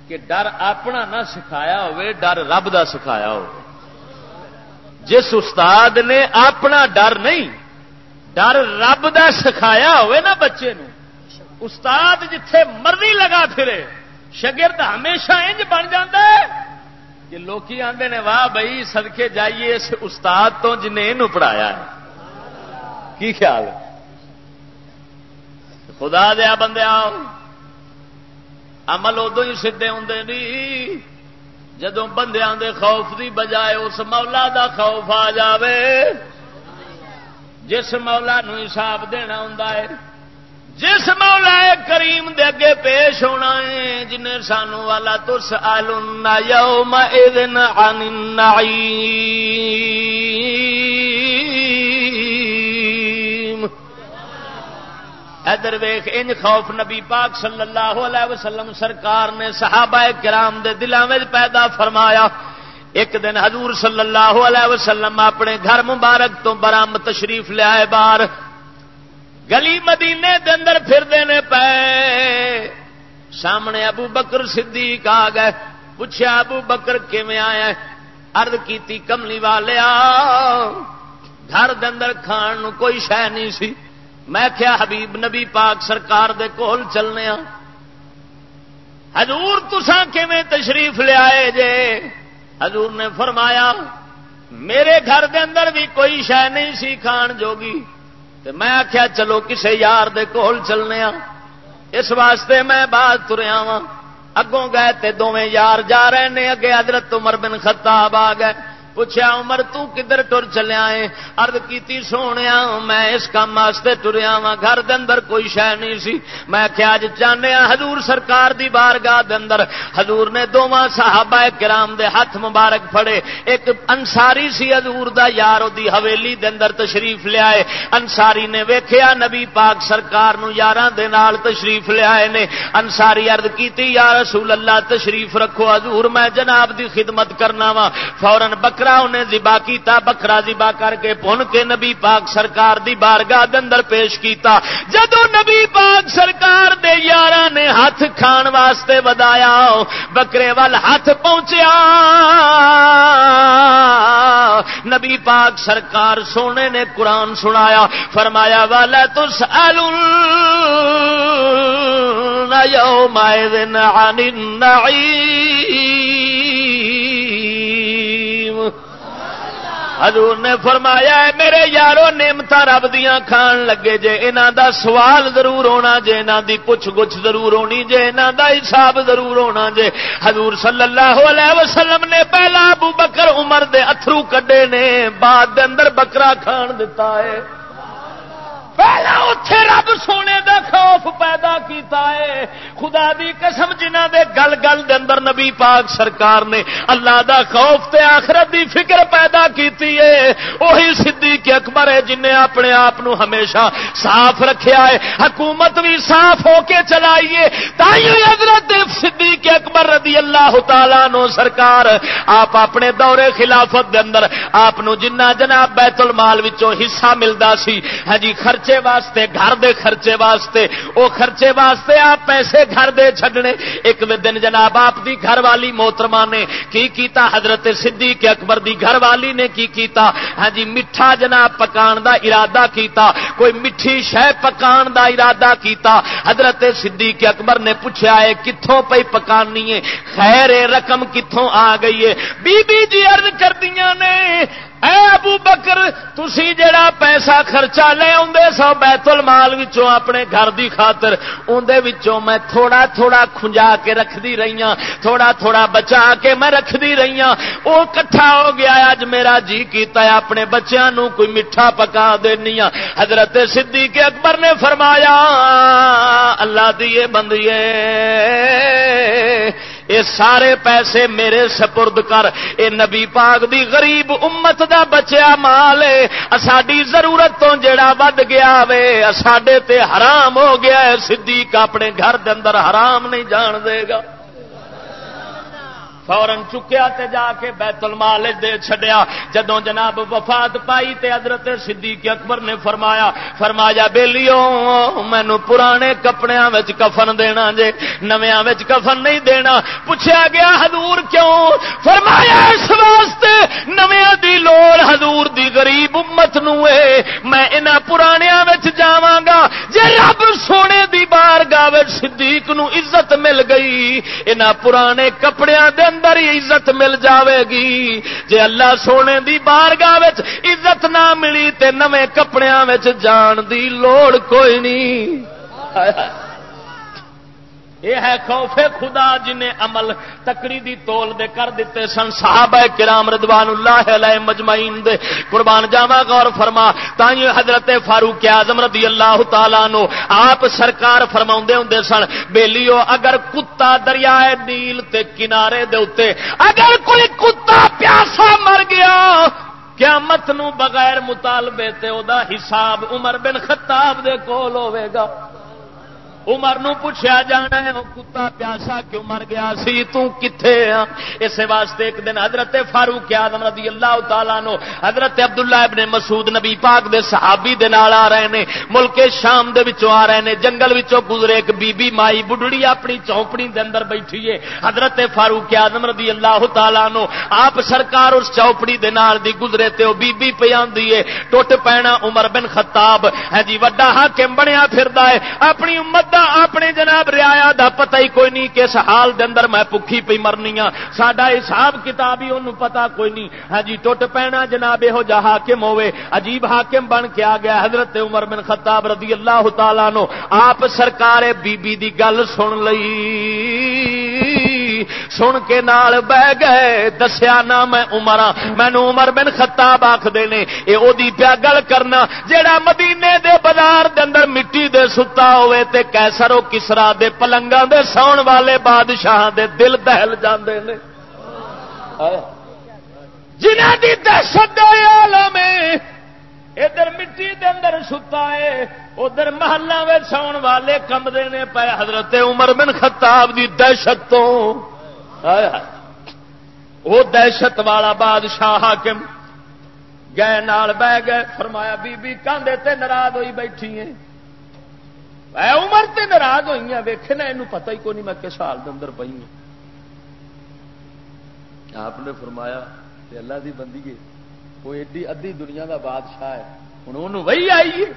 Speaker 1: کہ ڈر اپنا نہ سکھایا ڈر رب دا سکھایا ہو جس استاد نے اپنا ڈر نہیں، ڈر رب دا سکھایا ہوئے نا بچے نو۔ استاد جتھے مرضی لگا پھرے شگرد ہمیشہ انج بن جاندے کہ لوکی آندے نے، واہ بھائی سدکے جائیے اس استاد تو جنہیں پڑھایا ہے۔ کی خیال خدا دیا بندے آؤ عمل ادو ہی سیدے ہوں جدو بندیاں دے خوف دی بجائے اس مولا دا خوف آ جاوے، جس مولا نو حساب دینا ہوں جس مولا کریم دے اگے پیش ہونا ہے جن سانو والا تس آلو یوم اذن عن ادھر ویخ ان خوف نبی پاک صلی اللہ علیہ وسلم سرکار نے صحابہ کرام دے دلوں میں پیدا فرمایا۔ ایک دن حضور صلی اللہ علیہ وسلم اپنے گھر مبارک تو برام تشریف لیا بار گلی مدینے دے اندر پھر دینے پے۔ سامنے ابو بکر صدیق آ گئے۔ پوچھا، ابو بکر کیویں آیا؟ ارد کی کملی والے گھر دے اندر کھان کوئی شہ نہیں سی۔ میں کیا حبیب نبی پاک سرکار دے کول چلنے حضور تسان کیویں تشریف لیا جے؟ حضور نے فرمایا، میرے گھر دے اندر بھی کوئی شہ نہیں سی کھان جوگی۔ میں آخیا چلو کسے یار دے کول چلنے اس واسطے میں بات تریا وا اگوں گئے تے دونیں یار جا رہے ہیں اگے حضرت عمر بن خطاب آ گئے۔ پوچھا عمر، تو کدھر ٹر چلیا ہے ارد کی سونے میں اس کام واسطے ٹریا وا گھر اندر کوئی شہ نہیں سی. میں کیا اج چاہنے حضور سرکار دی بارگاہ دے اندر. حضور نے دونوں صحابہ کرام دے ہاتھ مبارک پھڑے۔ ایک انساری سی حضور دا یار دی حویلی دے اندر تشریف لیا ہے انساری نے ویکھیا، نبی پاک سرکار نو یاراں دے نال تشریف لیا نے۔ انساری عرض کیتی، یا رسول اللہ، تشریف رکھو حضور، میں جناب دی خدمت کرنا وا فورن بکر بکرا انہیں زبا کیتا، بکرا زبا کر کے پن کے نبی پاک سرکار دی بارگاہ دے اندر پیش کیتا۔ جدو نبی پاک سرکار دے یار نے ہاتھ کھان واسطے ودایا، بکرے وال ہاتھ پہنچیا۔ نبی پاک سرکار سونے نے قرآن سنایا، فرمایا والا تو سالو یوم عن النعیم حضور نے فرمایا ہے، میرے یارو نعمت رب دیا کھان لگے جے ان دا سوال ضرور ہونا جے ان دی پوچھ گچھ ضرور ہونی جے ان دا حساب ضرور ہونا جے۔ حضور صلی اللہ علیہ وسلم نے پہلا ابو بکر عمر دے اترو کڈے نے، بعد دے اندر بکرا کھان دتا ہے۔ پہلا اتے رب سونے دا خوف پیدا کیتا ہے۔ خدا دی قسم جنہ دے گل گل دے اندر نبی پاک سرکار نے اللہ دا خوف تے آخرت دی فکر پیدا کیتی ہے۔ وہی صدیق اکبر ہے جن نے اپنے آپ ہمیشہ صاف رکھیا ہے۔ حکومت بھی صاف ہو کے چلائیے تائیوں حضرت صدیق اکبر رضی اللہ تعالی نو سرکار آپ اپنے دورے خلافت دے اندر آپ جنہ جناب بیت المال وچوں حصہ ملدا سی۔ ہاں جی خرچ خرچے واسطے، گھر دے خرچے واسطے۔ وہ خرچے واسطے آپ پیسے گھر دے چھڈنے۔ ایک دن جناب آپ دی گھر والی موترما نے کی کیتا؟ حضرت صدیق اکبر دی گھر والی نے کی کیتا؟ ہاں جی میٹھا جناب پکان دا ارادہ کیتا۔ کوئی میٹھی شہ پکان دا ارادہ کیتا؟ حضرت صدیق اکبر نے پوچھا ہے کتوں پی پکانی ہے؟ خیر رقم کتوں آ گئی ہے؟ بی بی جی ارد کر دیا نے۔ اے ابو بکر، تسی جڑا پیسہ خرچہ لے آدھے سو بیت المال وچوں اپنے گھر دی خاطر اندر وچوں میں تھوڑا تھوڑا کھنجا کے رکھ دی رہی ہوں تھوڑا تھوڑا بچا کے میں رکھ دی رہی ہوں وہ کٹھا ہو گیا اج میرا جی کیتا ہے، اپنے بچیاں نو کوئی میٹھا پکا دینی ہوں حضرت صدیق اکبر نے فرمایا، اللہ دیے بندیے اے سارے پیسے میرے سپرد کر، اے نبی پاک دی غریب امت دا بچیا مال ساری ضرورت تو جڑا ود گیا وے ساڈے تے حرام ہو گیا ہے صدیق اپنے گھر دے اندر حرام نہیں جان دے گا۔ فورن چکیا تے جا کے بیت المال دے چھڈیا۔ جدوں جناب وفات پائی تے حضرت صدیق اکبر نے فرمایا فرمایا، بیلیو مینو پرانے کپڑے کفن دینا جے۔ نویا کفن نہیں دینا۔ پوچھا گیا، حضور کیوں؟ فرمایا، اس واسطے نویا دی لوڑ حضور دی غریب امت نو اے۔ میں انہاں پرانیاں وچ جاواں گا۔ جے رب سونے دی بار گاہ صدیق نو عزت مل گئی، انہاں پرانے کپڑیاں دے اندر ہی عزت مل جاوے گی۔ جے اللہ سونے دی بارگاہ وچ عزت نہ ملی تے نویں کپڑیاں وچ جان دی لوڑ کوئی نہیں۔ یہ ہے خوف خدا جنہیں عمل تکڑی دی تول دے کر دیتے سن۔ صحابہ کرام رضوان اللہ علیہ مجمعین دے۔ قربان جاوا غور فرما۔ تائیں حضرت فاروق اعظم رضی اللہ تعالی نو آپ سرکار فرماوندے ہوندے سن، بیلیو، اگر کتا دریائے نیل تے کنارے دے اوتے اگر کوئی کتا پیاسا مر گیا، قیامت نو بغیر مطالبے تے او دا حساب عمر بن خطاب دے کول ہوے گا۔ عمر نو پوچھا جانا ہے کتا پیاسا کیوں مر گیا سی؟ تو کتھے ہاں اس واسطے ایک دن حضرت فاروق آدم رضی اللہ تعالیٰ نو حضرت عبداللہ ابن مسعود نبی پاک دے صحابی دے نال آ رہے نے، ملک شام دے وچوں آ رہے نے، جنگل وچوں گزرے ایک بی بی مائی بڈڑی اپنی چوپڑی دے اندر بیٹھی ہے۔ حضرت فاروق آدم رضی اللہ تعالیٰ نو آپ سرکار اس چوپڑی دے نال دی گزرے تے او بی بی پہ آندی ہے۔ ٹوٹ پینا عمر بن خطاب۔ ہے جی وڈا حاکم بنیا پھردا ہے۔ اپنی امت دا اپنے جناب ریا دا پتہ ہی کوئی نہیں کس حال دے اندر میں پکھی پی مرنی ہاں۔ ساڈا حساب کتاب ہی انہوں پتا کوئی نہیں۔ ہاں جی ٹوٹ پینا جناب یہو جا حاکم ہوے عجیب حاکم بن کے آ گیا حضرت عمر بن خطاب رضی اللہ تعالی نو آپ سرکار بی بی دی گل سن لئی۔ سن کے نال بہ گئے، دسیا نہ میں عمر مینو عمر بن خطاب آخر نے یہ وہ پیا گل کرنا، جیڑا مدینے دے بازار دے اندر مٹی دے ستا ہوئے تے کیسر کیسرو کسرا دے پلنگا دے ساؤن والے بادشاہ دے دل دہل جاندے نے۔ جنہ دی دہشت عالم ادھر مٹی دے اندر ستا ہے، ادھر محلہ ساؤن والے کمدے نے۔ پے حضرت عمر بن خطاب دی دہشت تو وہ دہشت والا بادشاہ حاکم گئے نال بہ گئے، فرمایا بی بی کاندے تے ناراض ہوئی بیٹھی ہیں۔ اے عمر تے ناراض ہوئی ہیں، ویکھے نا یہ پتہ ہی کوئی نہیں میں کس حال دے اندر پئی ہوں۔ آپ نے فرمایا کہ اللہ دی بندی ہے وہ ایڈی ادھی دنیا دا بادشاہ ہے۔ ہوں انہوں وہی آئی ہے،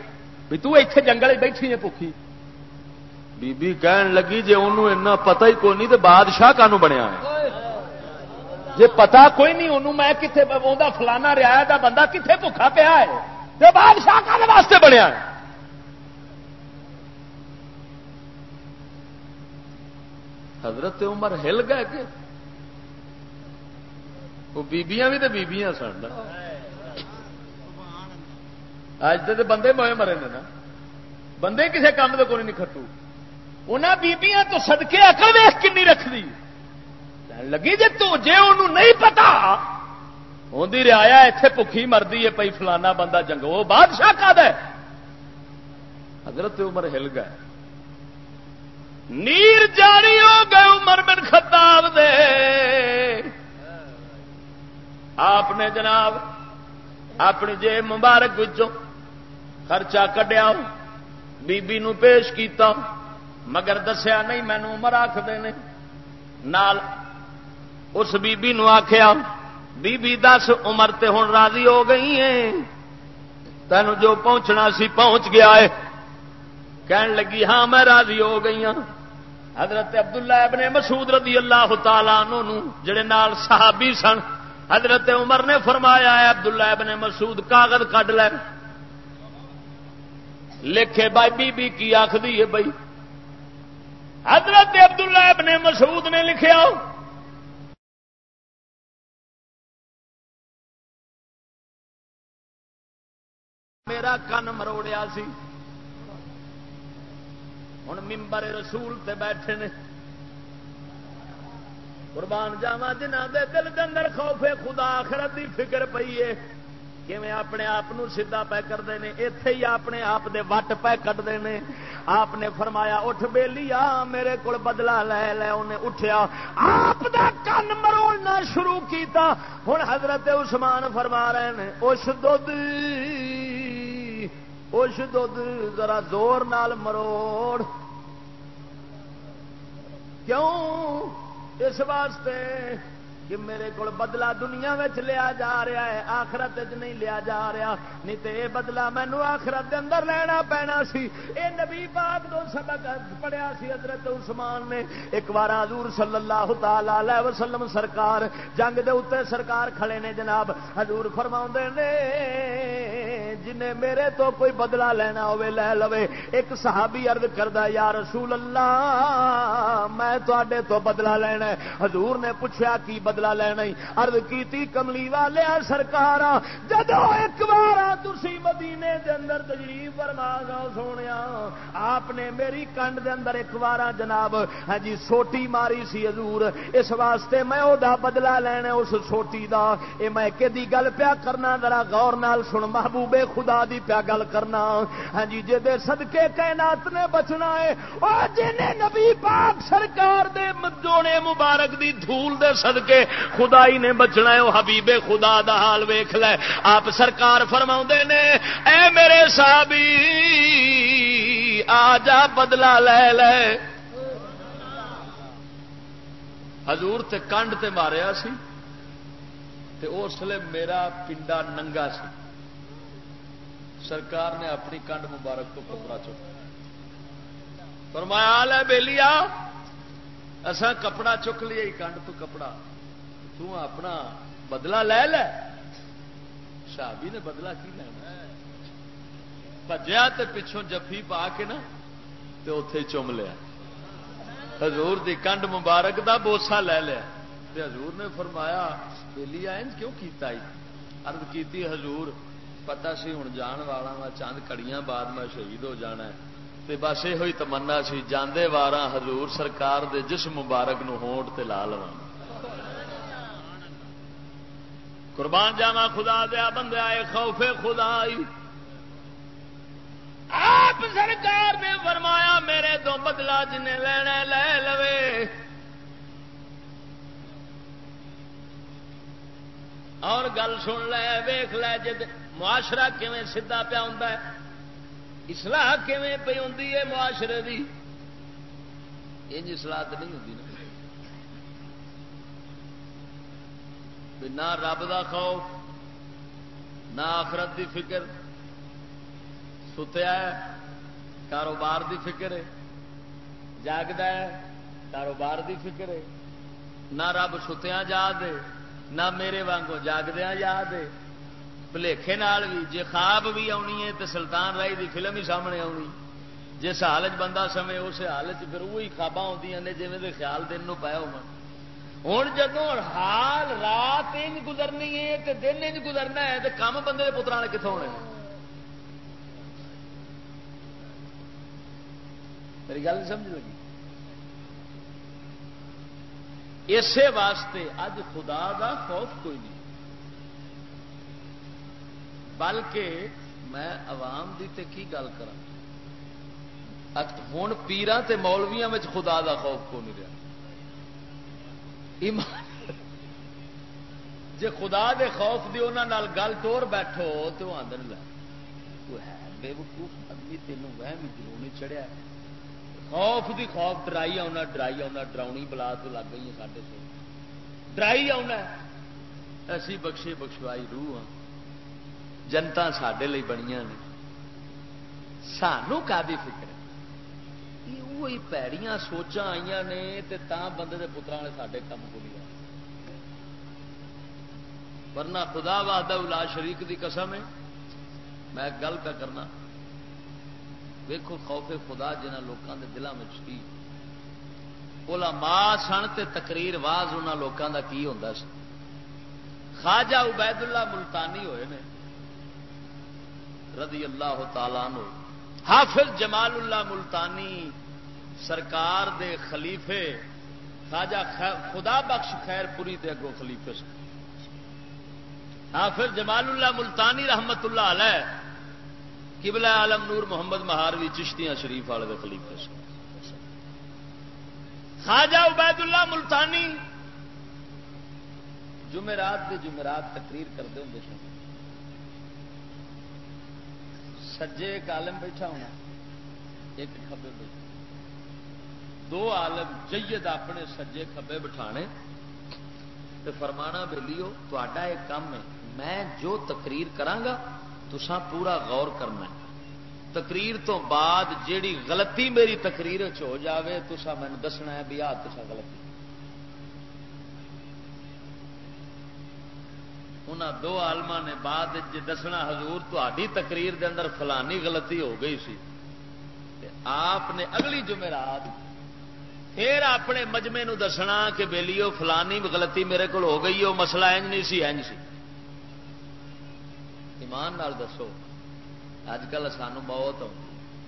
Speaker 1: بھی تو ایتھے جنگل بیٹھی ہے، بھوکی۔ بی بی کہن لگی جی انہوں اتنا پتا ہی کوئی نہیں تو بادشاہ کانو بنیا ہے جی پتا کوئی نہیں انہوں میں کتنے فلانا ریا دا بندہ کتنے بھوکا پیا ہے تو بادشاہ کا واسطے بنیا ہے حضرت عمر ہل گئے کہ وہ بیبیاں بھی تو بیبیاں سن اج تو بندے موئے مرے نے نا بندے کسی کام کے کوئی نہیں کٹو انہوں بیبیاں تو سدکے اکل ویخ کنی رکھ دی لگی جی تو جے انہوں نہیں پتا اندی ریا اتے بکھی مرضی ہے پی فلانا بندہ جنگ، وہ بادشاہ کا دے۔ حضرت عمر ہل گئے۔ نیر جاری ہو گئے عمر بن خطاب دے۔ آپ نے جناب اپنی جے مبارک خرچہ کڈیا بی بی نو پیش کیتا۔ مگر دسیا نہیں، مینو عمر آخر نال اس بی بی نو آخیا بی بی دس، عمر تے ہوں راضی ہو گئی ہے تینو جو پہنچنا سی پہنچ گیا ہے۔ کہن لگی ہاں میں راضی ہو گئی ہوں حضرت عبداللہ ابن مسعود رضی اللہ تعالیٰ عنہ جڑے نال صحابی سن، حضرت عمر نے فرمایا ہے عبداللہ ابن مسعود، کاغذ کڈ لے۔ لکھے، بھائی بی بی کی آخری ہے، بھائی۔ حضرت عبداللہ ابن مسعود نے لکھیا، میرا کن مروڑیا سی۔ ہوں ممبر رسول تے بیٹھے نے۔ قربان جاوا جنہ دے دل کے اندر خوفے خدا آخرت دی فکر پئی ہے۔ کہ اپنے آپ سیدا پہ کرتے ہیں اتے ہی اپنے آپ دے وٹ پہ کٹتے ہیں آپ نے فرمایا، اٹھ بے لیا میرے کو بدلا لے لے انہیں اٹھیا. آپ دا کن مروڑنا شروع کیتا۔ ہوں حضرت عثمان فرما رہے ہیں اس دودھ اس دودھ ذرا زور نال مروڑ۔ کیوں؟ اس واسطے کہ میرے کو بدلا دنیا لیا جا رہا ہے، آخرت نہیں لیا جا رہا۔ نہیں تو یہ بدلا مینو آخرت اندر لینا پینا سی۔ اے نبی پاک دو سبق پڑھیا سی حضرت عثمان نے۔ ایک بار حضور صلی اللہ تعالی وسلم سرکار، جنگ دے اتنے سرکار کھڑے نے جناب۔ حضور فرما نے، جنہیں میرے تو کوئی بدلا لینا ہوئے، لے لو ایک صحابی ارد کردہ یا رسول اللہ، میں تو بدلا لینا حضور نے پوچھا کی بدلا بدلا لینا ارد کی کملی والے سرکار جدو ایک بار تھی مدینے دے اندر تجریف فرما گا سونے آپ نے میری کنڈ دے اندر ایک بار جناب ہاں جی سوٹی ماری سی حضور۔ اس واسطے میں او دا بدلا لینا اس سوٹی دا۔ اے میں کہ گل پیا کرنا، ذرا غور نال سن محبوبے خدا دی پیا گل کرنا۔ ہاں جی جے دے صدقے کائنات نے بچنا ہے، او جن نبی پاک سرکار دے جوڑے مبارک دی دھول دے صدقے خدائی نے بچنا ہے وہ حبیب خدا دا حال ویخ لے۔ آپ سرکار فرما نے، اے میرے صحابی آ جا بدلا لے لے۔ حضور تے کنڈ تے ماریا سی، تے اس لیے میرا پنڈا ننگا سی۔ سرکار نے اپنی کنڈ مبارک تو کپڑا چکا فرمایا لے بے لیا کپڑا چک لیا کنڈ تو کپڑا۔ تو اپنا بدلا لے لے شابی نے بدلا کی لینا تے پچھوں جفی پا کے نا تو اتے چوم لیا حضور دی کنڈ مبارک دا بوسا لے لیا تے حضور نے فرمایا بہلی آئن کیوں کیتا ہی ارد کیتی حضور پتا سی ہوں جان والا وا چند کڑیاں بعد میں شہید ہو جانا ہے تے بس یہ تمنا سی جاندے وارا حضور سرکار دے جس مبارک نو ہونٹ تے لا لوا قربان جاوا خدا دیا بندے آئے، خوف خدا آئی آپ سرکار نے فرمایا، میرے تو بدلا جن لینا لے لو اور گل سن لے ویخ لے، جد معاشرہ کیون سیدا پیا ہوں اسلح کیون پی ہوں معاشرے کی انج سلاح تو نہیں ہوتی نا۔ نہ رب دا خوف نہ آخرت دی فکر۔ ستیا کاروبار دی فکر ہے۔ جاگد ہے، کاروبار دی فکر ہے۔ نہ رب ستیا یاد ہے نہ میرے وانگو جاگدیا یاد ہے۔ بلےکھے بھی جی خواب بھی آنی ہے تو سلطان رائی دی فلم ہی سامنے آنی۔ جس حالت بندہ سمے، اس حالت پھر وہی خواب آدی نے جی خیال دن پایا ہو ہوں جدو حال رات انج گزرنی ہے تو دن انج گزرنا ہے تو کم بندے کے پترا نے کتوں ہونے میری گل نہیں سمجھ لگی؟ اسی واسطے اج خدا دا خوف کوئی نہیں۔ بلکہ میں عوام دی تے کی گل کرا ہوں پیران تے مولویاں خدا دا خوف کو نہیں رہا جے خدا دے خوف دی انہوں گل توڑ بیٹھو تو آدھے لے ہے بے وقوف آدمی تینوں وہ درو نہیں چڑھیا خوف دی خوف ڈرائی آنا ڈرائی آنا ڈراؤنی بلا تو لگ گئی سارے سے ڈرائی آنا ایسی بخشے بخشوائی روح ہاں۔ جنتا سڈے لی بنیا نے۔ سانو کا فکر پیڑیاں سوچا آئی نے تا بندے کے پترا نے سارے کام کو ورنہ خدا واد الا شریک دی قسم ہے میں گل کا کرنا ویکو خوف خدا جنہ لوگوں کے دلوں میں سی بولا ماں سن تے تقریر واز ان لوگوں کا کی ہوتا سی خواجہ عبید اللہ ملتانی ہوئے نے رضی اللہ تعالی نو حافظ جمال اللہ ملتانی سرکار دے خلیفے، خواجہ خدا بخش خیر پوری دے اگوں خلیفے حافظ ہاں، جمال اللہ ملتانی رحمت اللہ علیہ، قبلہ عالم نور محمد مہاروی چشتیاں شریف والے خلیفے سے خواجہ عبید اللہ ملتانی، جمعرات کے جمعرات تقریر کرتے ہوں سن سجے ایک عالم بیٹھا ہونا، ایک کھبے بیٹھا دو عالم جید اپنے سجے کھبے بٹھانے تے فرمانا بلیو تا ایک کام ہے، میں جو تقریر کرانگا تسا پورا غور کرنا ہے۔ تقریر تو بعد جیڑی غلطی میری تقریر ہو جاوے تسا میں دسنا ہے بھی آ تسا غلطی۔ انہاں دو آلما نے بعد دسنا، حضور تاری تقریر دے اندر فلانی غلطی ہو گئی سی۔ آپ نے اگلی جمعرات پھر اپنے مجمے نو دسنا کہ بےلیو فلانی غلطی میرے کو ہو گئی وہ مسئلہ انج نہیں سی انج سی۔ ایمان نال دسو اج کل سانو بہت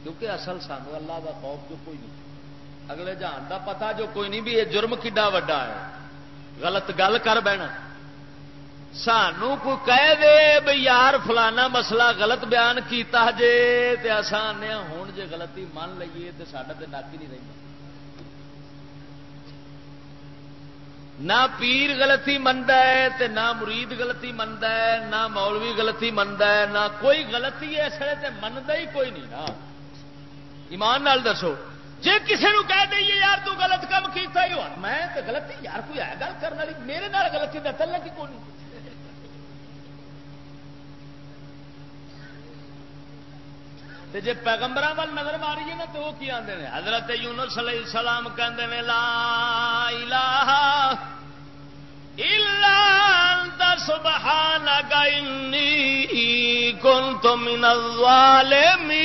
Speaker 1: کیونکہ اصل سانو اللہ کا خوف جو کوئی نہیں۔ اگلے جان کا پتا جو کوئی نہیں بھی یہ جرم کڈا وڈا ہے۔ غلط گل کر بہنا سانو کو کہہ دے بھائی یار، فلانا مسئلہ غلط بیان کیتا جے، تے آسان ہوں جے غلطی من لیے تو سڈا تو نک ہی نہیں رہتا نہ پیر غلطی منتا ہے تے نہ مرید غلطی منتا ہے، نہ مولوی غلطی منتا ہے، نہ کوئی غلطی اس تے منتا ہی کوئی نہیں نا۔ ایمان نال دسو جی کسی نو کہہ دئیے، یار تو غلط کام کیتا ہی میں تے غلطی، یار کوئی ہے گل کرنے والی، میرے نال غلطی کا تلک ہی کوئی نہیں۔ جی پیغمبر وال نظر ماریے نا تو وہ کی آتے ہیں حضرت یونس علیہ السلام کہتے ہیں لا الہ الا انت، سبحانک انی کنت من الظالمین۔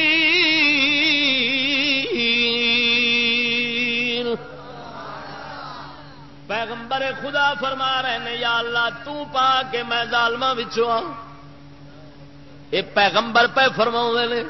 Speaker 1: پیغمبر خدا فرما رہے ہیں یا اللہ تو پا کے میں ظالمہ بچوں یہ پیغمبر پہ فرما نے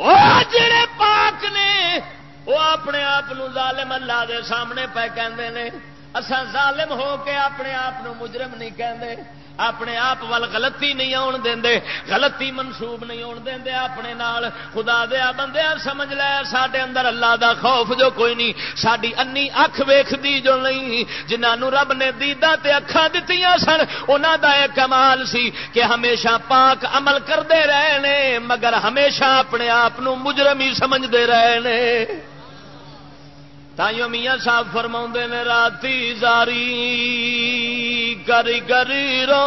Speaker 1: جڑے پاک نے وہ اپنے آپ ظالم اللہ دے سامنے پہ کہندے اسا ظالم ہو کے اپنے آپ مجرم نہیں کہندے، اپنے آپ وال غلطی نہیں آن دے غلطی منسوب نہیں آن دے اپنے نال خدا دیا بندے سمجھ لے سڈے اندر اللہ دا خوف جو کوئی نہیں ساری انی اکھ ویختی جو نہیں جنہوں رب نے دیدا تے اکھا دتی سن انہوں دا ایک کمال سی کہ ہمیشہ پاک عمل کرتے رہے مگر ہمیشہ اپنے آپ مجرم ہی سمجھتے رہے تائیوں میاں صاحب فرما نے راتی زاری کری کری رو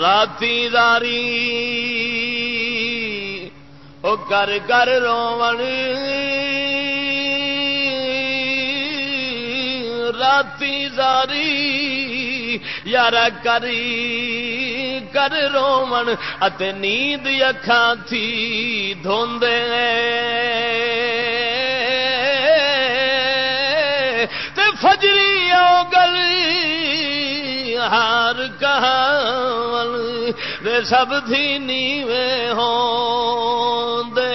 Speaker 1: راتی زاری، او کر کر رو راتی زاری، یار کری کر رومن، اتے نیند اکھان تھی دھوندے۔ گلی ہار کہ سب تھی نیوے ہوں دے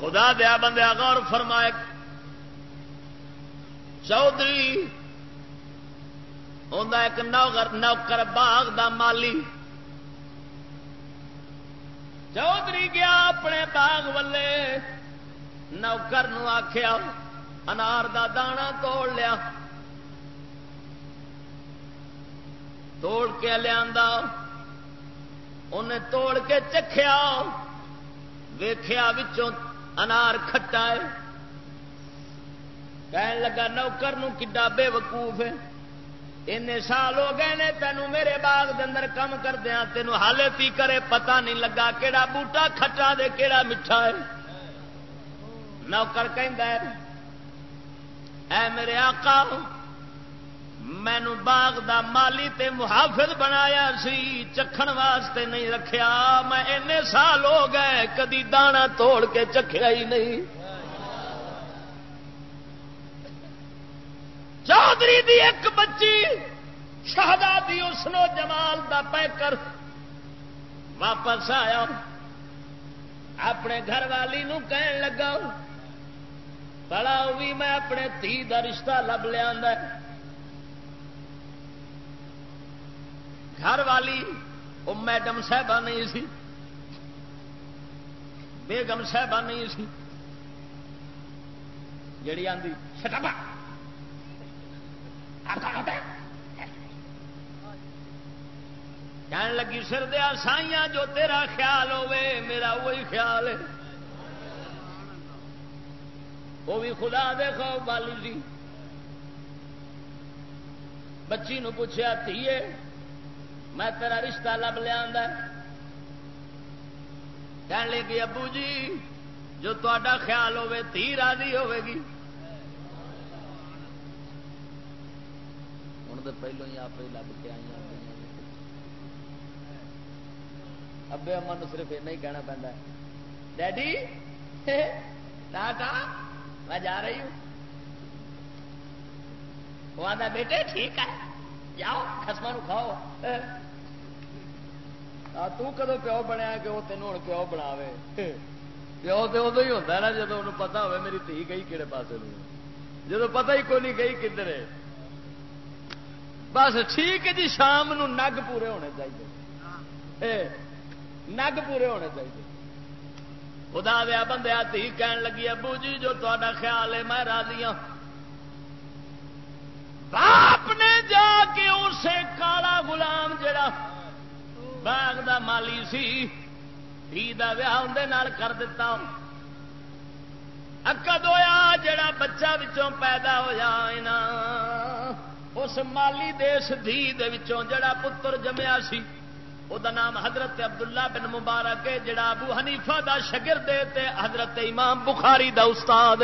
Speaker 1: خدا دیا بندے غور فرمائے چودھری ہوں ایک نوکر نوکر باغ دا مالی۔ چودھری گیا اپنے باغ والے۔ نوکر آخیا انار دا دانا توڑ لیا۔ توڑ کے لیا انہیں توڑ کے چکھیا۔ ویخیا انار کھٹا ہے۔ کہن لگا، نوکر کڈا بے وقوف ہے۔ این سال ہو گئے نے تینوں میرے باغ دے اندر کم کردیا تینوں حالے پی کرے پتا نہیں لگا کہڑا بوٹا کھٹا دے کہڑا میٹھا ہے نوکر اے میرے آقا مینو باغ دا مالی تے محافظ بنایا سی چکھن واسطے نہیں رکھیا میں این سال ہو گئے کدی دانا توڑ کے چکھیا ہی نہیں چودھری دی ایک بچی، شہزادی اسنو جمال دا پیکر واپس آیا۔ اپنے گھر والی نو کہن لگا بڑا بھی میں اپنے تھی کا رشتہ لب لیا گھر والی وہ میڈم صاحبہ نہیں سی۔ بیگم صاحبہ نہیں سی۔ جڑی آدھی کہنے لگی سر دیا سائیاں جو تیرا خیال ہوے میرا وہی خیال ہے۔ وہ بھی خدا دیکھو بالی جی۔ بچی نو پوچھا تھیے میں تیرا رشتہ لب لیا کہنے لگی، ابو جی جو تا خیال ہوے تھی راضی ہوے گی۔ ہوں تو پہلو ہی آپ لب کے آئی ابے اما صرف یہ کہنا پہنتا ڈیڈی ٹاٹا میں جا رہی ہوں وہ آتا بیٹے ٹھیک ہے جاؤ خسما کھاؤ تدو پیو بنیا کہ وہ تینوں ہوں پیو بنا پیو تو ادو ہی ہوتا ہے نا جب انہوں پتا ہو میری تھی گئی کہڑے پاس جب پتا ہی کوئی نہیں گئی کدھر بس ٹھیک ہے جی شام نو نگ پورے ہونے چاہیے۔ نگ پورے ہونے چاہیے۔ خدا دیا بندے تھی کہن لگی، ابو جی جو تا خیال ہے، میں راضی ہوں باپ نے جا کے اسے کالا گلام جڑا باغ دا مالی سی، دھی دا ویاہ اندر کر دیتا ہوں اکد ہوا جڑا بچہ بچوں پیدا ہوا اس مالی دیس دھی دے وچوں جڑا پتر جمیا سی وہ نام حضرت عبداللہ بن مبارک ہے جڑا ابو حنیفہ دا شگرد تے حضرت امام بخاری دا استاد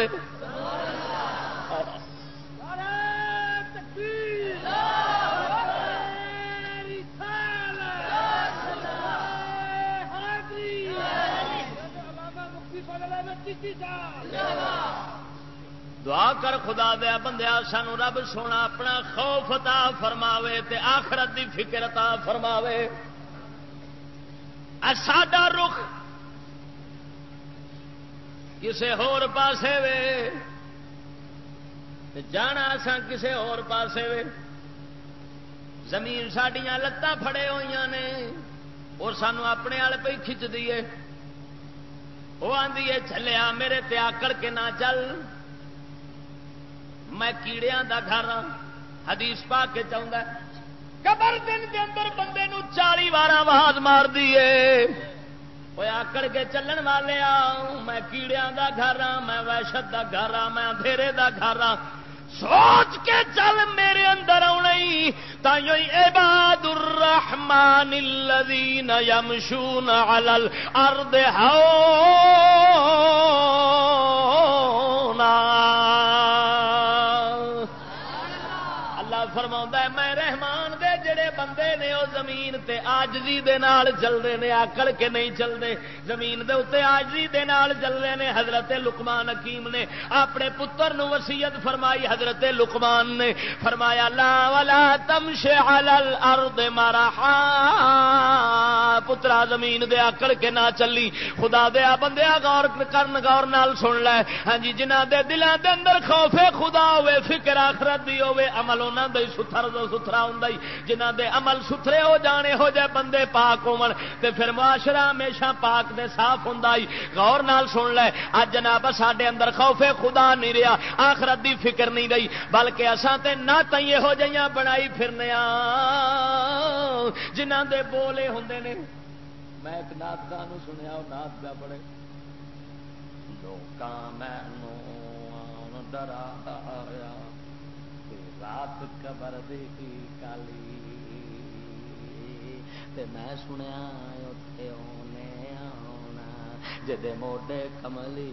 Speaker 1: دعا کر خدا دیا بندیا سانو رب سونا اپنا خوف تا فرماوے تے آخرت دی فکر تا فرماوے۔ ساڈا رخ کسے ہور پاسے وے۔ جانا سا کسے ہور پاسے وے۔ زمین سڈیا لتاں فڑے ہوئی نے، اور سانو اپنے والے پہ کھچ دیے وہ آدھی ہے چلیا میرے تے آکڑ کے نہ چل۔ میں کیڑیاں دا گھر ہاں۔ حدیث پا کے چاہتا قبر دن کے اندر بندے نو چالی وار آواز مار دیے وہ آکڑ کے چلن والے آ میں کیڑیاں دا گھر ہاں میں وحشت دا گھر ہاں میں اندھیرے دا گھر ہاں۔ سوچ کے چل میرے اندر آئی عباد الرحمن الذین یمشون علی الارض ہونا میں رحمان بندے نے وہ زمین تے آجزی دے نال چلتے ہیں آکڑ کے نہیں چلتے زمین دے اتنے آجزی دے نال چل رہے حضرت لکمان حکیم نے۔ اپنے پتر نو وسیعت فرمائی، حضرت لکمان نے۔ فرمایا، لا ولا تمش علی الارض مرحا۔ پترا، زمین دے آکڑ کے نہ چلی۔ خدا دیا بندیا غور کرن، غور نال سن لے۔ ہاں جی جنہ دے دلان دے اندر خوف خدا ہوے فکر آخرت دی ہوے عمل انہاں دے ستھر ستھرا ہوندا جنہ دے عمل ستھرے ہو جانے، ہو جائے بندے پاک ہون۔ تے پھر معاشرہ ہمیشہ پاک دے صاف ہوندا غور نال سن لے۔ اج جناب ساڈے اندر خوف خدا نہیں رہا آخرت دی فکر نہیں رہی۔ بلکہ اساں تے نہ تئی ہو جائیاں بنائی پھرنے جنہ دے بولے ہوندے نے۔ میں ایک نات گان سنیا وہ نات پہ پڑے لوکاں میں ڈرا رات قبر دی کالی تے میں سنیا اتے آنا جدے موڈے کملی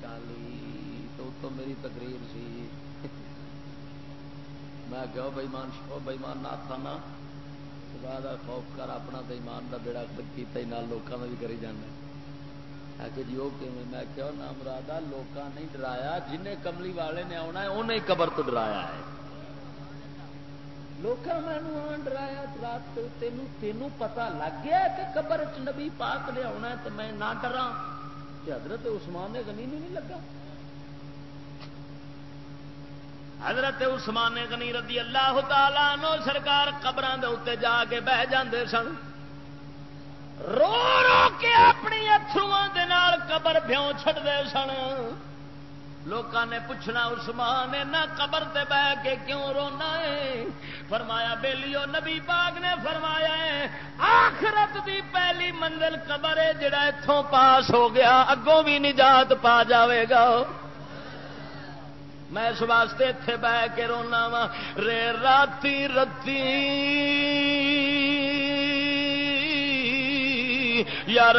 Speaker 1: کالی تو تو میری تقریر سی میں کہ بئیمان شو بئیمان نہ تھا نا خدا دا خوف کر اپنا تو ایمان دا بیڑا کیتا ہی نال لوکاں دا بھی کری جانا کہ جی وہ میں کہو نہ مرادا لوکاں نہیں ڈرایا جن کملی والے نے آنا ہے انہیں قبر تو ڈرایا ہے لوگ مینو آن ڈرایا رات تین تینوں پتا لگ گیا کہ قبر چ نبی پاک لیا تو میں نہ ڈرا حضرت عثمان نے گنی نہیں لگا حضرت عثمان غنی رضی اللہ تعالی نو سرکار قبر اتنے جا کے بہ جاندے سن رو رو کے اپنی اترواں قبر بھیوں چھڑتے سن لوکاں نے پوچھنا اسمان نہ قبر تے بہ کے کیوں رونا ہے؟ فرمایا، بیلیو، نبی پاک نے فرمایا ہے، آخرت دی پہلی منزل قبر ہے، جڑا اتوں پاس ہو گیا، اگوں بھی نجات پا جاوے گا۔ میں اس واسطے اتے بہ کے رونا وا رے راتی رتی۔ یار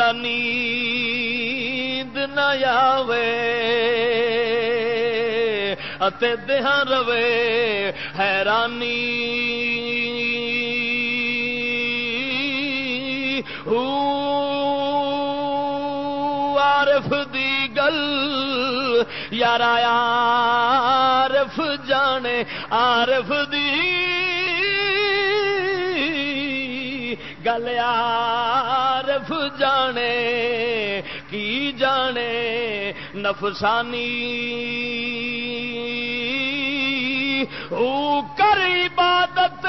Speaker 1: نیند نہ آوے دہاں روے حیرانی عارف دی گل یار عارف جانے عارف دی گل عارف جانے کی جانے نفسانی او کر عبادت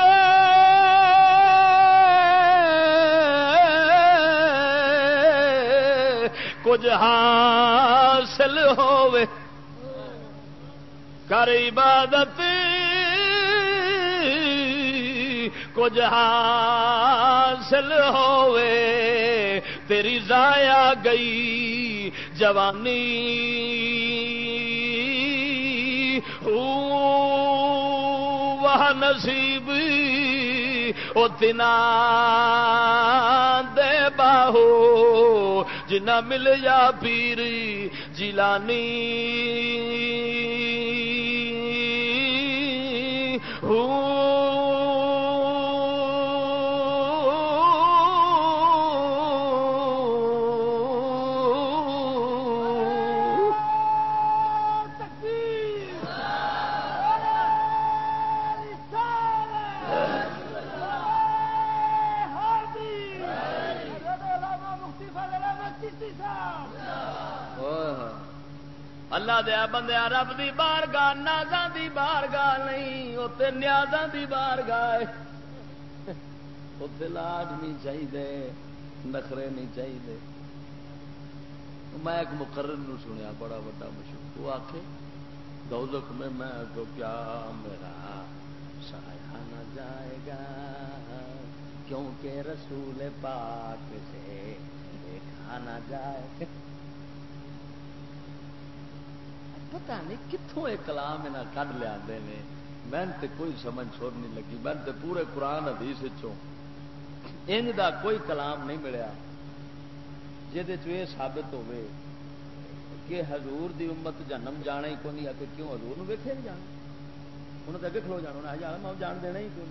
Speaker 1: کچھ حاصل ہوے کر عبادت کچھ حاصل ہوے تیری ضائع گئی، جوانی۔ وہ نصیب او تنا دے باہو جنا مل یا پیری جیلانی۔ اللہ بندیا رب دی بار گاہ نازاں دی بار گاہ نہیں اتنے نیازاں دی بار گاہ اتنے لاڈ نہیں چاہیے نخرے نہیں چاہیے میں ایک مقرر نو سنیا، بڑا بڑا مشہور۔ وہ آخ دوزخ میں میں تو کیا میرا سایہ نہ جائے گا؟ کیونکہ رسول پاک سے دیکھا نہ جائے۔ گا پتا نہیں کتوں یہ کلام یہاں کھ لیا محنت کوئی سمجھ چھوڑ نہیں لگی محنت پورے قرآن حدیث انج دا کوئی کلام نہیں ملیا ثابت ہوئے کہ حضور دی امت جنم جانا ہی کون آ کے کیوں حضور ویکے نہیں جانا؟ انہوں نے اگے کھلو جانا جانا میں جان دینا ہی کیوں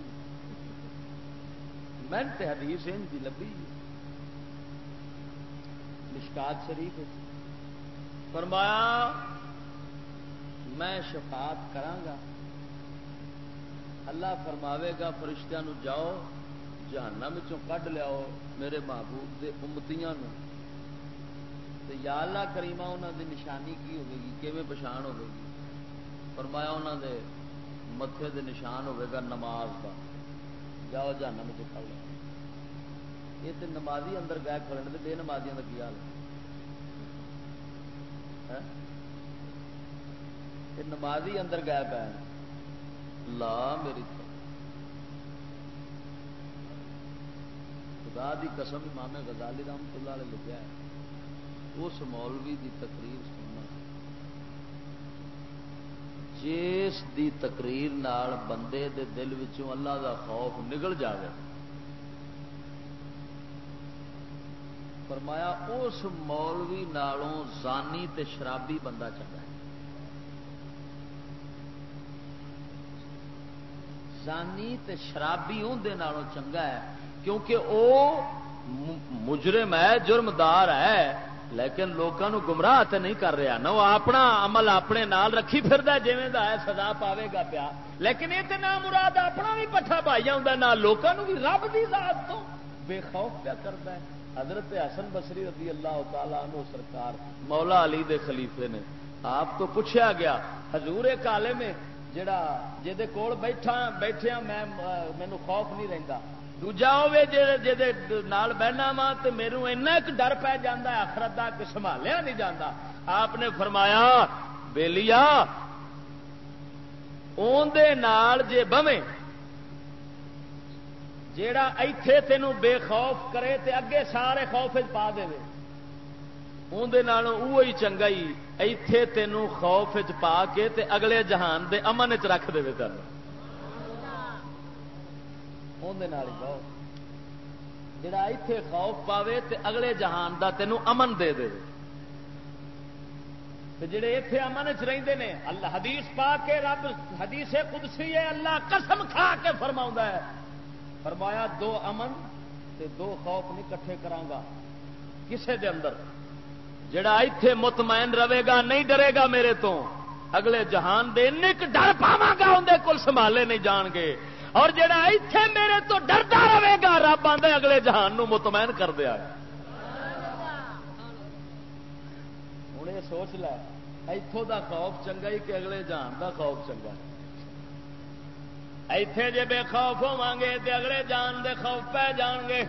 Speaker 1: محنت حدیث انج دی لبھی۔ مشکات شریف فرمایا میں شفاعت کرانگا اللہ فرماوے گا فرشتہ نو جاؤ، جہنم چوں کڈ لیاؤ میرے محبوب دے امتیاں نو۔ تے یا اللہ کریمہ انہوں دی نشانی کی ہوگی؟ گی کیویں پچھان ہوگی؟ گی فرمایا انہوں دے متے دے نشان ہوے گا نماز کا جاؤ جہنم چڑ لیا یہ تو نمازی اندر گئے کھڑے بے نمازیاں کا کی حال ہے؟ ہاں؟ نمازی اندر گیا پہ لا میری خدا دی قسم امام غزالی رحمت اللہ علیہ لکھا ہے۔ اس مولوی دی تقریر سننا۔ جس دی تقریر نال بندے دے دل وچوں اللہ دا خوف نکل جائے فرمایا اس مولوی نالوں زانی تے شرابی بندہ چنگا ہے۔ زانی تے شرابی اندر چنگا ہے، کیونکہ او مجرم ہے، جرمدار ہے، لیکن لوگوں گمراہ تے نہیں کر رہا، نہ وہ اپنا عمل اپنے نال رکھی پھر جی سزا پاوے گا پیا۔ لیکن یہ تو نہ مراد اپنا بھی پٹھا پائی نہ لوگوں بھی، رب کی ذات تو بے خوف پیا کرتا ہے۔ حضرت حسن بسری رضی اللہ تعالیٰ عنہ سرکار، مولا علی دے خلیفے نے آپ تو پوچھا گیا، حضور کالے میں جڑا کول بیٹھا بیٹھیا میں مینو خوف نہیں رہتا دوجا ہوے نال بہنا وا تو میرے اینا ایک ڈر پی جا آخرت کا کہ سنبھالیا نہیں جانا آپ نے فرمایا بےلیا نال جے بویں جیڑا ایتھے تینوں بے خوف کرے تے اگے سارے خوف پا دے اندر چنگا ہی ایتھے تینوں خوف پا کے تے اگلے جہان دے امن چ رکھ دے تین جڑا ایتھے خوف پاوے تے اگلے جہان دا تینوں امن دے دے۔ جڑے اتے امن چ رہتے ہیں اللہ حدیث پا کے رب حدیث قدسی ہے، اللہ قسم کھا کے فرما ہے۔ فرمایا، دو امن تے دو خوف نہیں کٹھے کرانگا کسے دے اندر۔ جڑا ایتھے مطمئن رہے گا، نہیں ڈرے گا میرے تو، اگلے جہان دے ڈر پاوا گا اندر کل سنبھالے نہیں جان گے۔ اور جڑا ایتھے میرے تو ڈرتا رہے گا، رب آدھے اگلے جہان نو مطمئن کر دیا۔ ہوں یہ سوچ لے اتوں دا خوف چنگا ہی کہ اگلے جہان دا خوف چنگا۔ ایتھے جے بے خوف ہوا گے تے اگلے جان دے خوف پہ جان گے۔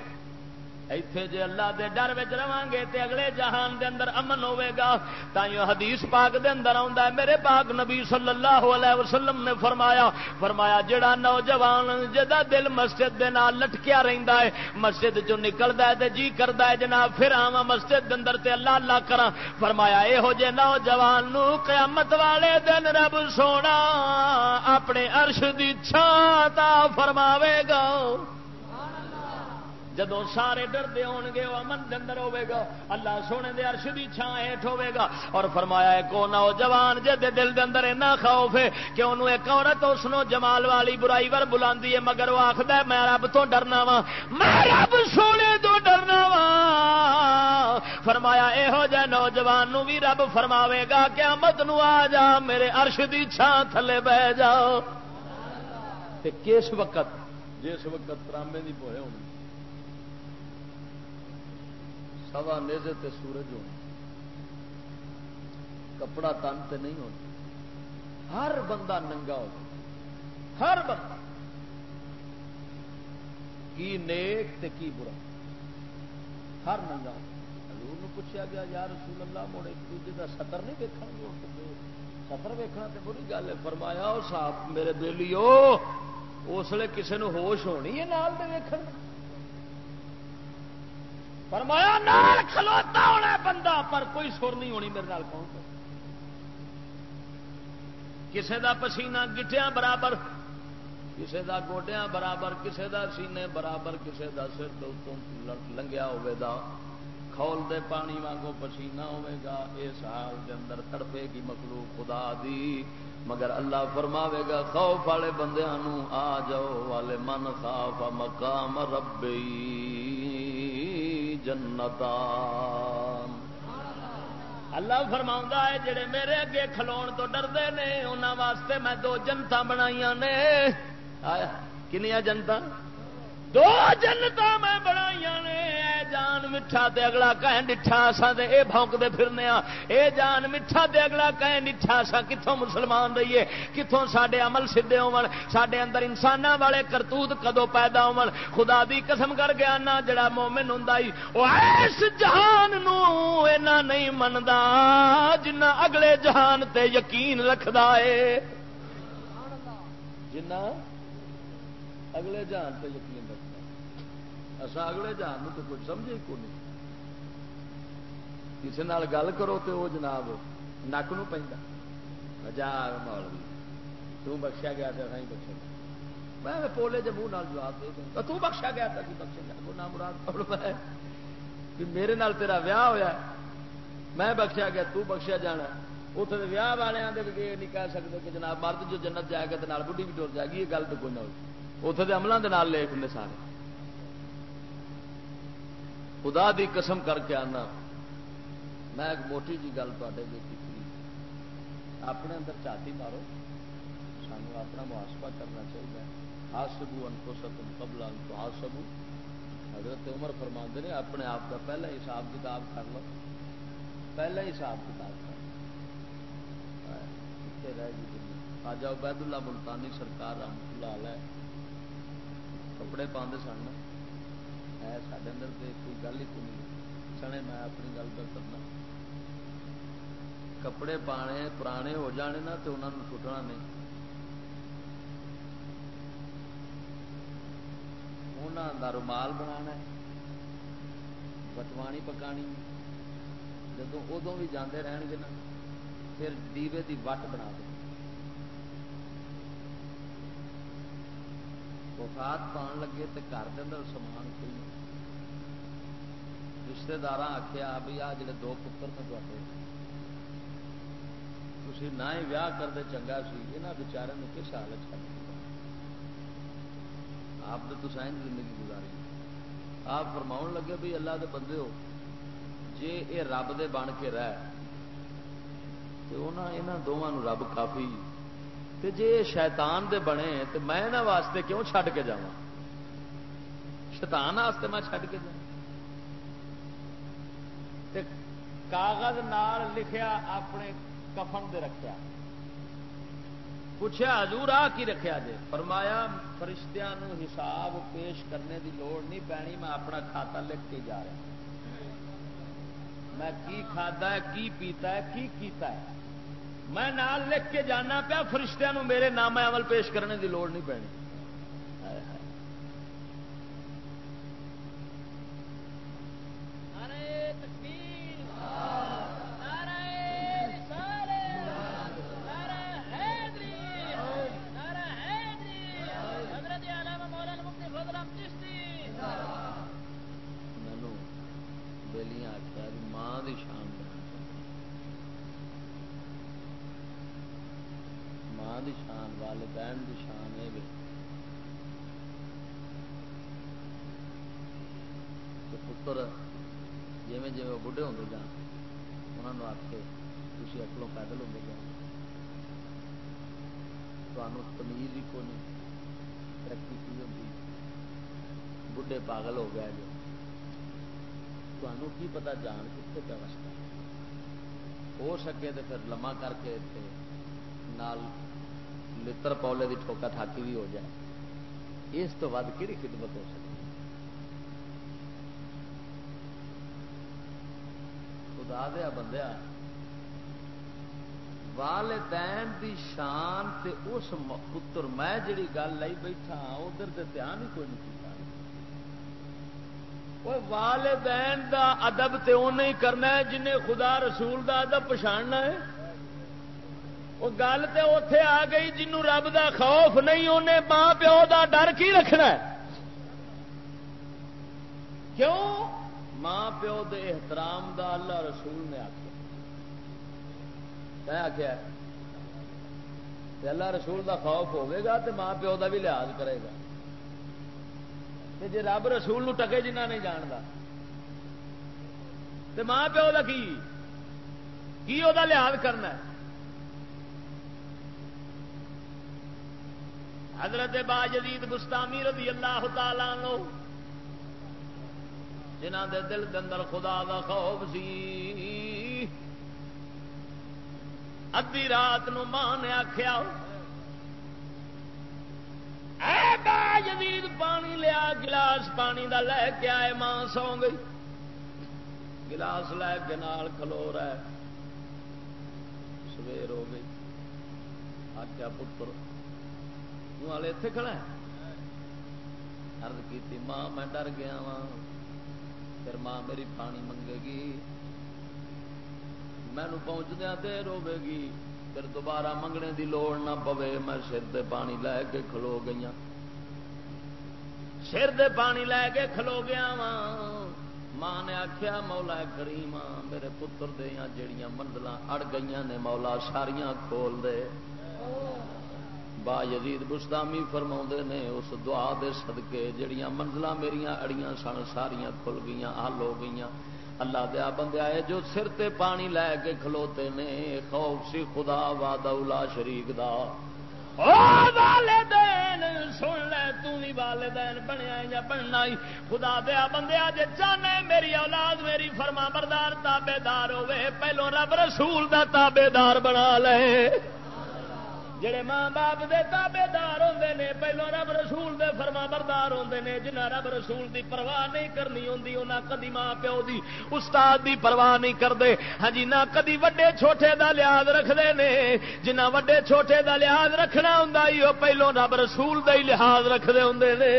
Speaker 1: ایتھے جے اللہ دے ڈر وچ رہاں گے تے اگلے جہان دے اندر امن ہوے گا تائیوں حدیث پاک دے اندر آوندا ہے، میرے پاک نبی صلی اللہ علیہ وسلم نے فرمایا فرمایا جڑا نوجوان جدا دل مسجد دے نال لٹکیا رہندا ہے، مسجد چوں نکلدا ہے تے جی کردا ہے جناب، پھر آواں مسجد دے اندر تے اللہ اللہ کراں۔ فرمایا اے ہو جے نوجوان نو قیامت والے دن رب سونا اپنے عرش دی چھاں تا فرماوے گا۔ جدو سارے ڈردے ہو گے وہ امن اندر ہوے گا، اللہ سونے دے عرش دی چھان ہیٹ ہوے گا۔ اور فرمایا ہے کو نوجوان جے دے دل دے اندر اینا خوف ہے کہ انہوں ایک عورت اس نو جمال والی برائی ور بلاندی ہے، مگر وہ آخد ہے، میں رب تو ڈرنا وا میں رب سونے تو ڈرنا وا فرمایا اے ہو جائے نوجوان نو بھی رب فرماوے گا کہ امت نو آ جا، میرے عرش دی چھان تھلے بہ جاؤ۔ کس وقت؟ جس وقت ترامے نہیں پوئے ہونے سوا نیزے تے سورج ہو کپڑا تن تے نہیں ہوتا۔ ہر بندہ ننگا ہو ہر بندہ۔ کی نیک تے کی برا۔ ہر ننگا ہو حضور پوچھا گیا، یا رسول اللہ موڑ ایک دوجے کا سطر نہیں دیکھا گے؟ سطر ویکنا تو بری گل ہے۔ فرمایا صاحب، میرے دلی اس لیے کسی نے ہوش ہونی ہے نال دے ویکھن فرمایا، نال کھلوتا ہونا بندہ، پر کوئی سر نہیں ہونی میرے نال کون کسے دا پسینہ گٹیا برابر، کسے دا گوڈیا برابر، کسے دا سینے برابر، کسے دا سر دوستوں لنگیا ہوئے دا کھول دے پانی وانگو پسینہ ہوئے گا۔ اس حال دے اندر تڑپے گی مخلوق خدا دی۔ مگر اللہ فرماوے گا، خوف والے بندیاں آ جاؤ، والے من خوف مقام ربی۔ جنتا اللہ فرما ہے، جڑے میرے اگے کھلو تو ڈردے نے انہوں واسطے میں دو جنتا بنائی نے۔ کنیا جنتا دو جنتا میں بنائی نے، اے جان میٹھا تے اگلا کہیں ڈٹھا سا تے اے بھونکتے پھرنے ہاں اے جان میٹھا تے اگلا کہیں ڈٹھا سا کتوں مسلمان رہیے؟ کتوں سڈے عمل سیدے ہون؟ سڈے اندر انسان والے کرتوت کدو پیدا ہون؟ خدا دی قسم کر گیا نا جڑا مومن ہوندا ہوں وہ اس جہان نو اینا نہیں منتا جنہ اگلے جہان تے یقین رکھدا ہے جنہ اگلے جہان تے یقین اصا اگلے جہان تو کچھ سمجھے کو نہیں کسی گل کرو تو وہ جناب نک نو پہ جا مولوی، تو بخشیا گیا تھا نہیں بخشا گیا میں پولے جب منہ جواب دے دوں تو بخشا گیا تھا بخشا گیا وہ نام مراد پڑھ میں کہ میرے نال تیرا ویاہ ہویا میں بخشیا گیا، تو بخشیا جانا اتنے ویاہ والے نہیں کہہ سکتے کہ جناب مرد جو جنت جائے گا تو بڑھی بھی ٹور جائے گی، یہ گل تو کوئی نہ ہوگی اتنے عملوں کے نال لے سارے۔ خدا دی قسم کر کے آنا۔ میں ایک موٹی جی گل تے اپنے اندر چاٹی مارو۔ سانو اپنا محاسبہ کرنا چاہیے ہاسبو انکو سکم قبل انکو ہاسبو حضرت عمر فرما نے، اپنے آپ کا پہلا حساب کتاب کر لو۔ پہلا حساب کتاب کر لو۔ رہ عبید جی۔ اللہ ملتانی سرکار رحمت اللہ علیہ۔ کپڑے پاندے سن ہے سارے اندر تو کوئی گل ہی تو نہیں سنے میں اپنی گل کر کرنا کپڑے پانے پرانے ہو جانے نا تو انہوں نے سٹنا نہیں انہوں کا رومال بنا بٹوانی پکانی جب ادو بھی جانے رہن گے نا پھر دیوے دی وٹ بنا دیں وفات پان لگے تو گھر کے اندر سامان کوئی رشتے دار آخیا بھی آ جڑے دو پتر نے تھی نہ ہی ویاہ کرتے چنگا سی یہاں بچارے کس حال آپ تو سائن زندگی گزاری۔ آپ فرما لگے بھی اللہ دے بندے ہو جی یہ رب دے بن کے رہ تو دونوں رب کافی، تے جے شیطان دے بنے تو میں واسطے کیوں چھڈ کے جا شیطان واسطے میں چھڈ کے جا تے کاغذ نال لکھیا، اپنے کفن دے رکھیا۔ پوچھا حضور آ کی رکھیا جے؟ فرمایا، فرشتیاں نو حساب پیش کرنے دی لوڑ نہیں پینی، میں اپنا کھاتا لکھ کے جا رہا میں کی کھادا ہے، کی پیتا ہے، کی کیتا ہے؟ میں نال لکھ کے جانا پیا فرشتہ میرے نام عمل پیش کرنے کی لوڑ نہیں پینی۔ چیز ہی کون ترقی کی ہوتی بڈھے پاگل ہو گیا جو تمہوں کی پتا جان کتنے پہ وستا ہو سکے تو پھر لما کر کے نال لڑ پولے کی ٹھوکا ٹھاکی بھی ہو جائے اس تو ود کہڑی خدمت ہو سکتی خدا دیا بندیا والدین دی شان تے اس پتر میں جڑی گل لائی بیٹھا ہاں، ادھر تے دھیان ہی کوئی نہیں والدین دا ادب تے نہیں کرنا ہے، جنہیں خدا رسول دا ادب پچھاڑنا ہے۔ وہ گل تے اتے آ گئی جنوں رب دا خوف نہیں انہیں ماں پیو دا ڈر کی رکھنا ہے؟ کیوں؟ ماں پیو دے احترام دا اللہ رسول نے آخیا آخیا اللہ رسول دا خوف ہوگا تو ماں پیو دا بھی لحاظ کرے گا۔ جی رب رسول نو ٹکے جنہ نہیں جانتا تو ماں پیو کا کی؟ وہ لحاظ کرنا ہے؟ حضرت با جدید گستامی رضی اللہ تعالی نو جنہ دے دل اندر خدا دا خوف سی۔ ادی رات نو ماں نے آخیا جدید پانی لیا گلاس پانی دا لے کے آئے ماں سو گئی گلاس لے کے نال کھلو رہا سویر ہو گئی آخیا پتر والے اتے کھڑا ہے ارد کی ماں میں ڈر گیا وا پھر ماں میری پانی منگے گی مینو پہنچدیا دیر ہوے گی۔ پھر دوبارہ منگنے دی لوڑ نہ پوے، میں سر دے پانی لے کے کھلو گئی سر دے پانی لے کے کھلو گیا وا ماں نے آخیا مولا کریم میرے پتر دیا جڑیاں منزل اڑ گئی نے، مولا ساریاں کھول دے۔ با یزید گستامی فرما نے، اس دعا دے صدقے جڑیاں منزل میرا اڑیاں سن، ساریاں کھل گئی حل ہو گئی
Speaker 2: اللہ دیا بندے آئے جو سر تے پانی لے کے کھلوتے نے، خوف سی خدا واد شریک دا۔
Speaker 1: والدین، سن لے تھی والدین بنیا یا بننا ہی۔ خدا دیا بندیا جے چاہنے میری اولاد میری فرما بردار تابے دار ہوے پہلو رب رسول دا تابے دار بنا لے۔ جڑے ماں باپ دے تابے دار ہوندے نے پہلو رب رسول دے فرما بردار ہوندے نے جنہ رب رسول دی پرواہ نہیں کرنی ہوندی، انہاں کدی ماں پیو دی، استاد دی پرواہ نہیں کردے۔ ہاں جی نہ کدی وڈے چھوٹے دا لحاظ رکھدے نے جنہ وڈے چھوٹے دا لحاظ رکھنا ہوندا ہی، او پہلو رب رسول دا ہی لحاظ رکھدے ہوندے نے۔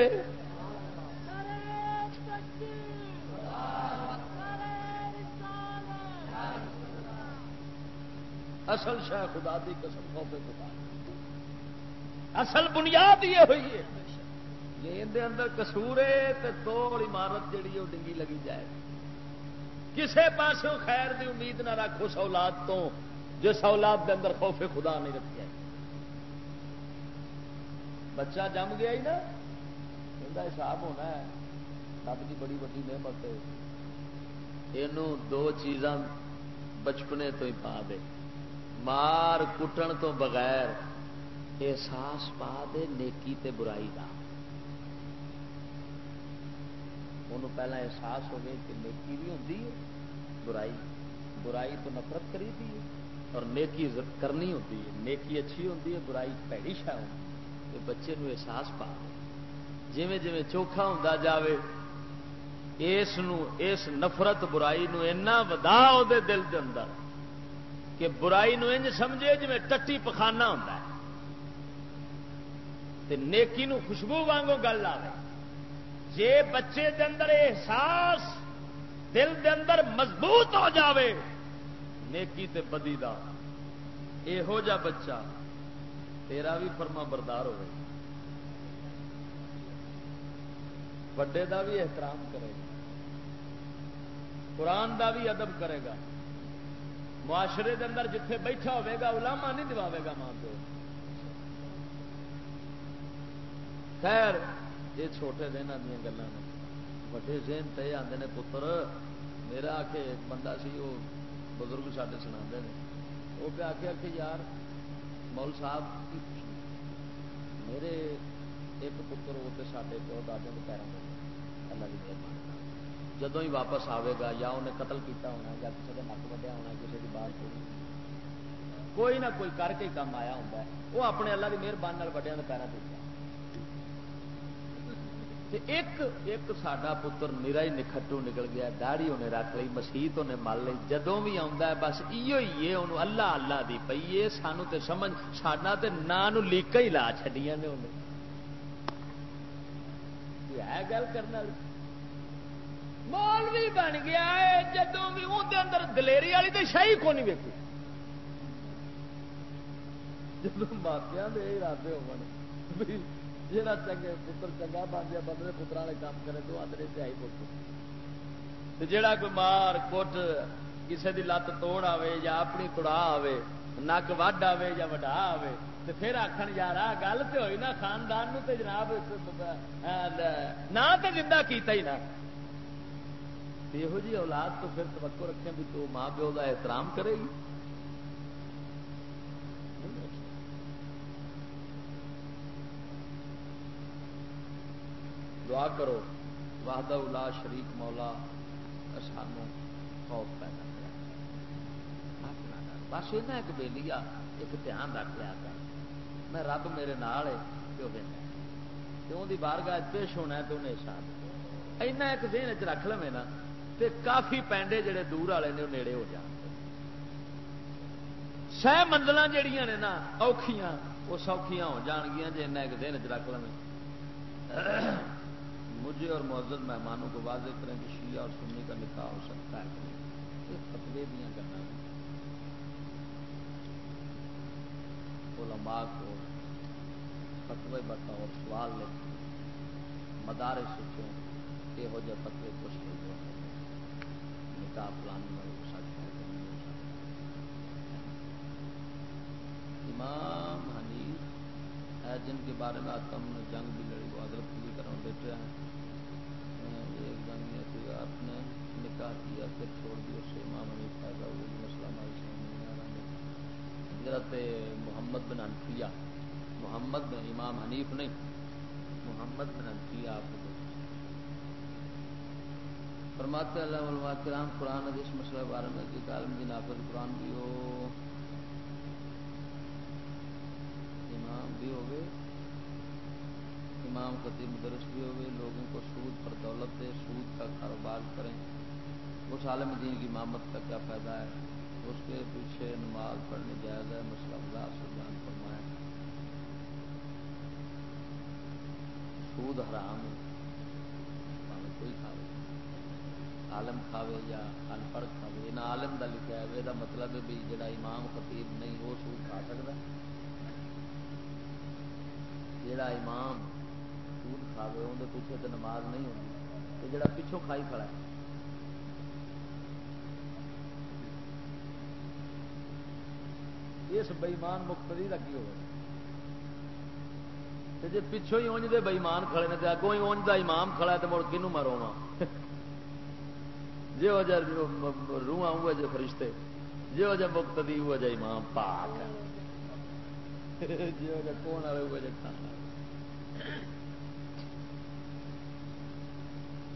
Speaker 1: اصل شاہ خدا دی قسم خوف خدا۔ اصل بنیاد یہ ہوئی ہے۔ جی اندر اندر کسور ہے تو توڑ عمارت جیڑی وہ ڈنگی لگی جائے۔ کسے پاسوں خیر دی امید نہ رکھو سولاد تو، جس اولاد دے اندر خوف خدا نہیں رکھا بچہ جم گیا ہی نا ان حساب ہونا ہے۔ رب کی بڑی ویڈی نعمت ہے۔ یہ دو چیزاں بچپنے تو ہی پا دے۔ مار کٹن تو بغیر احساس پا دے نیکی تے برائی دا۔ انہوں پہلا احساس ہو گئے کہ نیکی بھی ہوں برائی۔ برائی تو نفرت کری دی اور نیکی کرنی ہوتی ہے۔ نیکی اچھی ہوتی ہے، برائی پیڑی شا ہو بچے نو احساس پا جی جی چوکھا ہوں جاوے، اس اس نفرت برائی نو اینا ودا دے دل دے اندر کہ برائی نو انج سمجھے جی ٹٹی پخانا ہوں نیکی نو خوشبو وانگو گل آئے جے بچے دے اندر احساس دل دے اندر مضبوط ہو جاوے، نیکی تے بدی دا۔ یہو جا بچہ، تیرا بھی فرما بردار ہوئے وڈے دا بھی احترام کرے گا۔ قرآن دا بھی ادب کرے گا۔ معاشرے دے اندر جتھے بیٹھا ہوئے گا علامہ نہیں دواوے گا ماں پیو۔ خیر، یہ چھوٹے دن دیا گلان وڈے ذہن تے آتے نے پتر، میرا آ کے بندہ سی وہ بزرگ سڈے سنا وہ پہ آخیا کہ یار، مول صاحب، میرے ایک پتر وہ تو سارے پیو دادے کے پیروں میں اللہ کی مہربانی جدو ہی واپس آئے گا، یا انہیں قتل کیتا ہونا یا کسی کا نک وڈیا ہونا کسی کی بات کوئی نہ کوئی کر کے کام آیا ہوں وہ اپنے اللہ کی مہربانی وڈیا کے پیروں سے ایک ایک ساڈا پتر نیرا ہی نکھٹو نکل گیا داڑی انہیں رکھ لی مسیت انہیں مل لی جدوں بھی آتا ہے بس ہی ہے انہوں اللہ اللہ دی پی ہے سانو تے سمجھ ساڈا تے نام لیکا ہی لا چڈیا نے انہیں ہے گل کرنے مول بھی بن گیا ہے جدوں بھی اندر اندر دلیری والی تو شاہی کو نہیں ویکو جب ماپیا دے ارادے ہو جا چنگے پتر چنگا بن گیا بندے پتر والے کام کرے تو آدھے سے آئی پتر۔ جا کوئی مار، کٹ کسی کی لت توڑ آئے یا اپنی تڑا آئے نک وڈ آئے یا وڈا آئے تو پھر آخر یار گل تو ہوئی نا، خاندان تے جناب نہ تو زندہ کیتا ہی نہ یہو جی اولاد تو پھر توقع رکھیں بھی تو ماں پیو کا احترام کرے گی۔ دعا کرو، وحدہ الا شریک مولا سانو خوف پیدا کر بس یہ ایک بے لیا ایک دھیان رکھ لیا کر میں رب میرے نال ہے کیوں کیوں دی بار گاہ پیش ہونا ہے، تو انہیں شان اینا ایک دن چ رکھ لو نا، تے کافی پینڈے جڑے دور والے نے وہ نیڑے ہو جان۔ سہ منزل جہیا نے نا، اوکھیاں، وہ سوکھیاں ہو جان گیا جی ایک دن چ رکھ لو مجھے اور معزز مہمانوں کو واضح کریں کہ شیعہ اور سنی کا نکاح ہو سکتا ہے۔ یہ فتوے دیا کرنا۔ علماء کو فتوے بتاؤ سوال لے۔ مدارے سوچو یہو جہ فتوے کچھ نہیں ہو نکاح پلان میں ہو سکتا ہے امام حنیف ہے جن کے بارے میں آتا ہم نے جنگ بھی لڑی، وہ حضرت بھی کروں بیٹھے ہیں۔ نکاح کیا پھر چھوڑ دیا اس سے امام حنیف پیدا ہوئی مسئلہ ہماری حضرت محمد بن انفیا محمد بن امام حنیف نہیں، محمد بن انفیا آپ کو فرماتے اللہ علماء کرام، قرآن اس مسئلہ کے بارے میں کہ عالم کی نافذ قرآن بھی ہو۔ امام بھی ہوگے امام خطیب مدرس بھی ہوئے لوگوں کو سود پر دولت دے، سود کا کاروبار کریں۔ اس عالم دین کی امامت کا کیا فائدہ ہے؟ اس کے پیچھے نماز پڑھنے جائز ہے مسئلہ اللہ سے بیان فرمائے۔ سود حرام ہے۔ کوئی کھاوے۔ عالم کھاوے یا ان پڑھ کھاوے؟ نہ عالم کا لکھا ہے یہ مطلب ہے بھی جڑا امام خطیب نہیں، وہ سود کھا سکتا جڑا امام سود کھاوے اندر پیچھے تو نماز نہیں ہوتی تو جڑا پچھوں کھائی کھڑا ہے۔ اس بئیمان مختری کا کی ہوگا جی پچھوں ہی اونج دے بئیمان کھڑے نے اگوں ہی اونج دا امام کھڑا ہے تو مڑ کنو مرو جی وہ جا روح آؤں جی فرشتے جی وہ جا مقتدی ہوا جا امام پاک جی وہ جا کون والے ہوا جا کھانا۔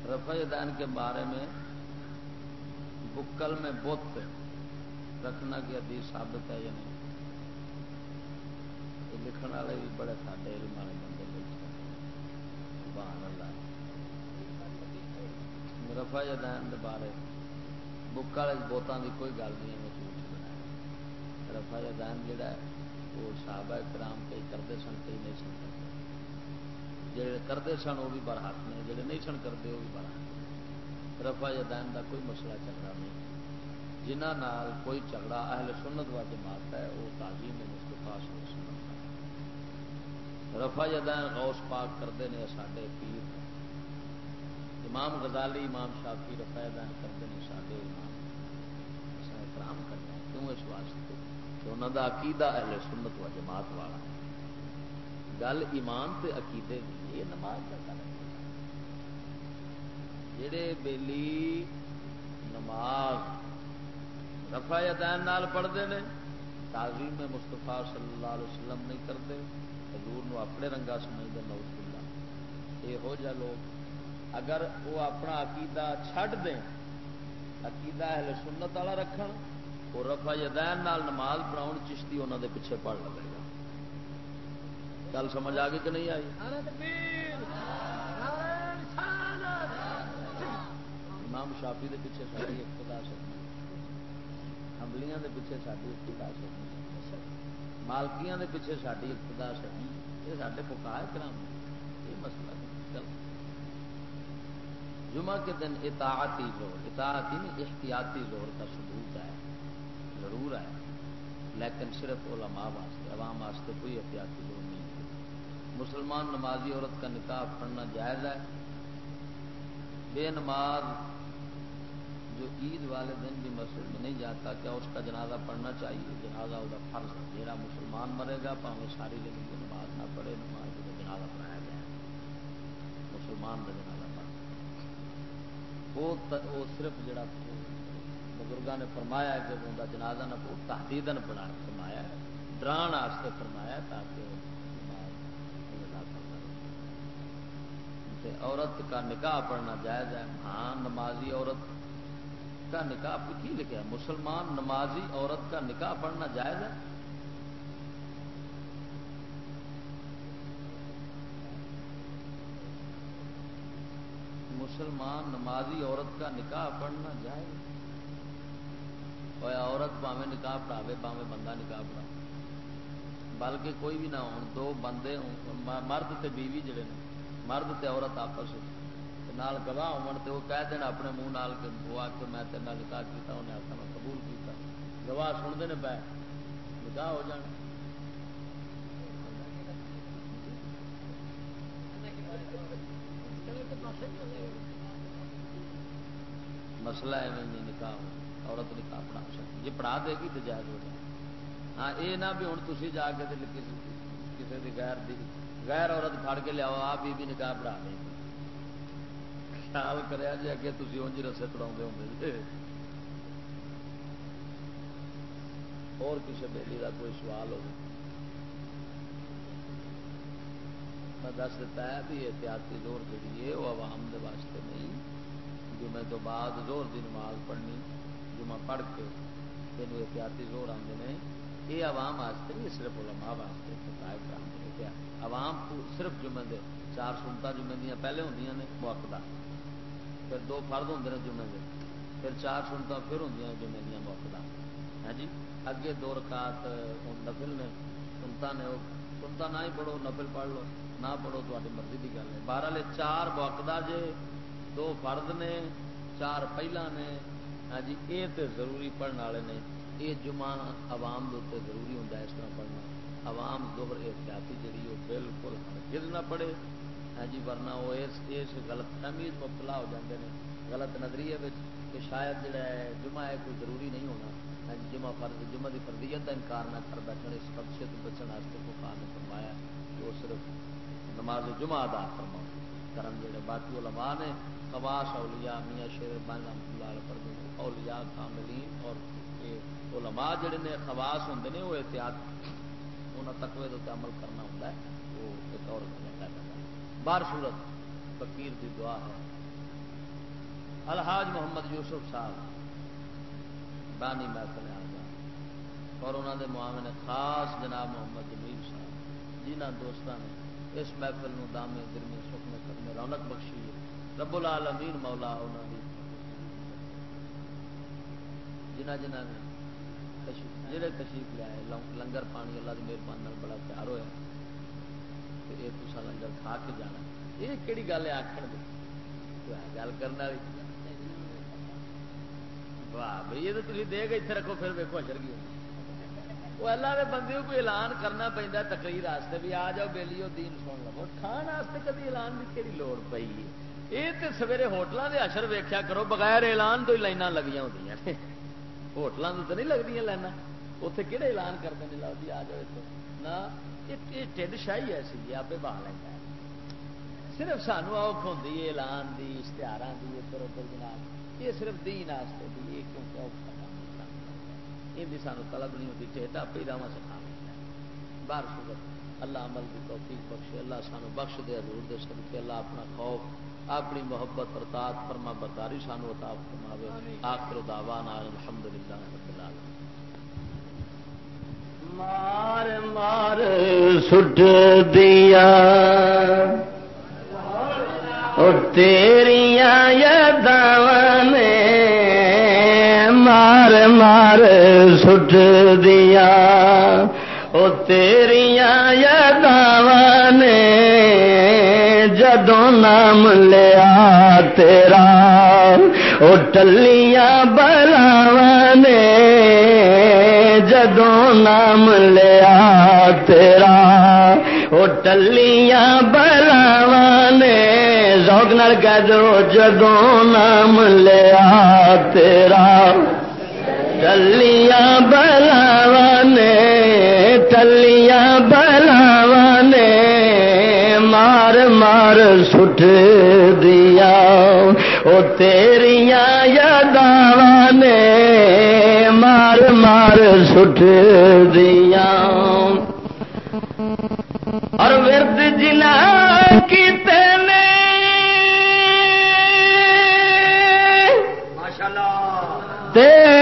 Speaker 1: رفع دین کے بارے میں بکل میں بت رکھنا کی حدیث ثابت ہے یا نہیں؟ لکھن والے بھی بڑے ساڈے علم والے بندے اللہ۔ رفا دین کے بارے بک والے بوتان کی کوئی گل نہیں ہے جھوٹ رفا دین جڑا ہے، وہ صحابہ کرام کئی کرتے سن، کئی نہیں سن کرتے جڑے کرتے سن، وہ بھی برحق نے جڑے نہیں سن کرتے وہ بھی برحق رفا جدین کا کوئی مسئلہ چل نہیں۔ جنہ نال کوئی جھگڑا اہل سنت و جماعت ہے، وہ تازی میں مستفا سنت رفا جدین غوث پاک کرتے ہیں سارے پیر۔ امام غزالی، امام شافی رفا جدین کرتے ہیں سارے امام۔ احترام کرنا کیوں اس واسطے؟ کہ انہوں کا عقیدہ اہل سنت و جماعت والا ہے۔ گل ایمان تے عقیدے دی یہ نماز کا گل جڑے بیلی نماز رفا دین پڑھتے ہیں تعظیم میں مستفا صلی اللہ علیہ وسلم نہیں کرتے حضور نو اپنے رنگا سمجھتے نوز اللہ یہ ہو جا لوگ اگر وہ اپنا عقیدہ چھڈ دیں عقیدہ اہل سنت والا رکھن وہ رفا دین نماز پڑھاؤ چشتی انہوں دے پیچھے پڑھ لگے گا۔ گل سمجھ آ گئی کہ نہیں آئی؟ امام شافی دے پیچھے ساری ابتدا سکنی حملیاں دے پیچھے ساری ابتدا سکنی مالکیاں دے پیچھے ساری ابتدا سکنی یہ سارے پکا کرام یہ مسئلہ چل جمعہ کے دن اطاعتی زور اطاعتی یعنی نہیں احتیاطی زور کا ثبوت ہے۔ ضرور ہے۔ لیکن صرف علماء واسطے، عوام واسطے کوئی احتیاطی زور نہیں ہے۔ مسلمان نمازی عورت کا نکاح پڑھنا جائز ہے۔ بے نماز جو عید والے دن بھی مسجد میں نہیں جاتا، کیا اس کا جنازہ پڑھنا چاہیے؟ جنازہ وہ فرض ہے۔ میرا مسلمان مرے گا پاؤں ساری زندگی۔ نہ پڑھے نماز جو جنازہ پڑھایا گیا مسلمان کا جنازہ پڑھ وہ صرف جڑا بزرگوں نے فرمایا کہ ان کا جنازہ نہ تحدیدن بنا فرمایا ڈران فرمایا تاکہ عورت کا نکاح پڑھنا جائز ہے ہاں نمازی عورت کا نکاح کی لکھا ہے، مسلمان نمازی عورت کا نکاح پڑھنا جائز ہے؟ مسلمان نمازی عورت کا نکاح پڑھنا جائز اور عورت پاوے نکاح پڑھاوے پاوے بندہ نکاح پڑھا۔ بلکہ کوئی بھی نہ ہو دو بندے مرد تے بیوی جڑے نے، مرد تے عورت آپس نال گواہ ہون تے وہ کہہ دینا اپنے منہ نال کہ وہ آ کے میں تیرے نکاح کیتا، انہیں آخر میں قبول کیتا۔ گواہ سنتے ہیں پہ نکاح ہو جان مسئلہ ہے نہیں نکاح عورت نکاح پڑھا سکتی جی پڑھا دے گی تو جائز ہو جائے۔ ہاں یہ نہ بھی ہوں تھی جا کے کسی غیر دی، غیر عورت پھڑ کے لیا آپ بھی نکاح پڑھا دیں خیال کرا جی اگے تھی انج رسے تڑا ہوں جی اور کسی بیلی کا کوئی سوال ہو۔ میں دس دیتا ہے بھی احتیاطی زور جی ہے، وہ عوام دے واسطے نہیں۔ جمعے تو بعد زور دی نماز پڑھنی جمعہ پڑھ کے تینوں احتیاطی زور آتے ہیں یہ عوام واسطے نہیں صرف علماء واسطے کرام کیا عوام صرف جمعے دے چار سنتا جمعے دیا، پہلے ہوں نے، موقع پھر دو فرد ہوں نے جمعے دے۔ پھر چار سنتا، پھر ہوں جمعے دیا، موقع ہاں جی؟ اگے دو رکعت نفل نے، سنتا نے سنتا نہ ہی پڑھو، نفل پڑھ لو، نہ پڑھو تاری مرضی کی گل ہے۔ بارہ چار موقع جے دو فرد نے، چار پہلا نے۔ ہاں جی یہ تو ضروری پڑھنے والے نے۔ یہ جمعہ عوام دے ضروری ہوں اس طرح پڑھنا۔ عوام دوہر احتیاطی جڑی وہ بالکل گر نہ پڑے ہاں جی ورنہ وہ اس اس غلط فہمیز مبتلا ہو جاتے ہیں غلط نظریے کہ شاید جڑا ہے، جمعہ ہے، کوئی ضروری نہیں ہونا۔ ہاں جی جمعہ فرض، جمعہ کی فرضیت کا انکار نہ کر بیٹھنے اس خدشے تو بچنے واسطے کو کار نے فرمایا کہ وہ صرف نماز جمعہ ادا فرما کرم جڑے باقی علماء نے خواص اولیاء، میاں شیر بان رحمۃ اللہ علیہ پر اولیاء کاملین اور علماء جڑے نے خواص ہوں نے، وہ احتیاط انہوں تقوی عمل کرنا ہوتا ہے، وہ ایک اور بار صورت، فقیر کی دعا ہے۔ الحاج محمد یوسف صاحب، بانی محفل آزاد اور انہوں نے معاملے خاص جناب محمد جمیل صاحب جنہ دوستوں نے اس محفل نو دامے گرمی سکھنے کرنے، رونق بخشی رب العالمین مولا انہوں نے جنہ جنہ نے جہے تشریف لیا لنگر پانی اللہ کی مہربانی بڑا تیار ہوا یہ تو لنگر کھا کے جانا۔ یہ کہڑی گل ہے آخر گل کرنا واہ بھائی یہ تو دے گے اتنے رکھو، پھر ویکو اچر گئی وہ اللہ کے بندے کوئی اعلان کرنا پہنتا تقریر واسطے بھی آ جاؤ بہلی وہ دین سن لو۔ کھان واسطے کبھی اعلان کی کہڑی لوڑ پی ہے؟ یہ تو سویرے ہوٹلوں کے اشر ویخیا کرو بغیر اعلان تو ہی لائن لگی ہوں ہوٹلوں تو نہیں لگتی لائن اتنے کہڑے اعلان کرتے ہیں لو جی آ جاؤ نہ یہ ٹھڈ شاہی ایسی جی آپ بہا لینا صرف سانو اوکھ ہوں اعلان دی اشتہار دی ادھر ادھر جناب یہ صرف دین واسطے دی یہ کیونکہ اوکھا کام یہ سانو طلب نہیں ہوتی ٹھیک آپ ہی راوا سکھا بار صورت اللہ عمل کی توفیق بخشے اللہ سانو بخش دے حضور دے صدقے اللہ اپنا خوف اپنی محبت اور تات فرما برداری سانو عطا فرماوے۔ آخر دعوانا الحمدللہ رب العالمین۔
Speaker 3: مار مار سٹ دیا۔ اور تیریا یادان مار مار سٹ دیا۔ وہ تیریا یادان جدوں نام لیا تیرا وہ ٹلیاں بلاوانے، جدوں نام لیا تیرا وہ ٹلیاں بلاوانے زوگ نال کہہ دو، جدوں نام لیا تیرا، ٹلیاں بلاوانے ٹلیاں بلاوانے مار سٹ دیا او تیریاں یاداں نے مار مار سٹ دیا۔ اور ورد جنا کی تینے ماشاءاللہ۔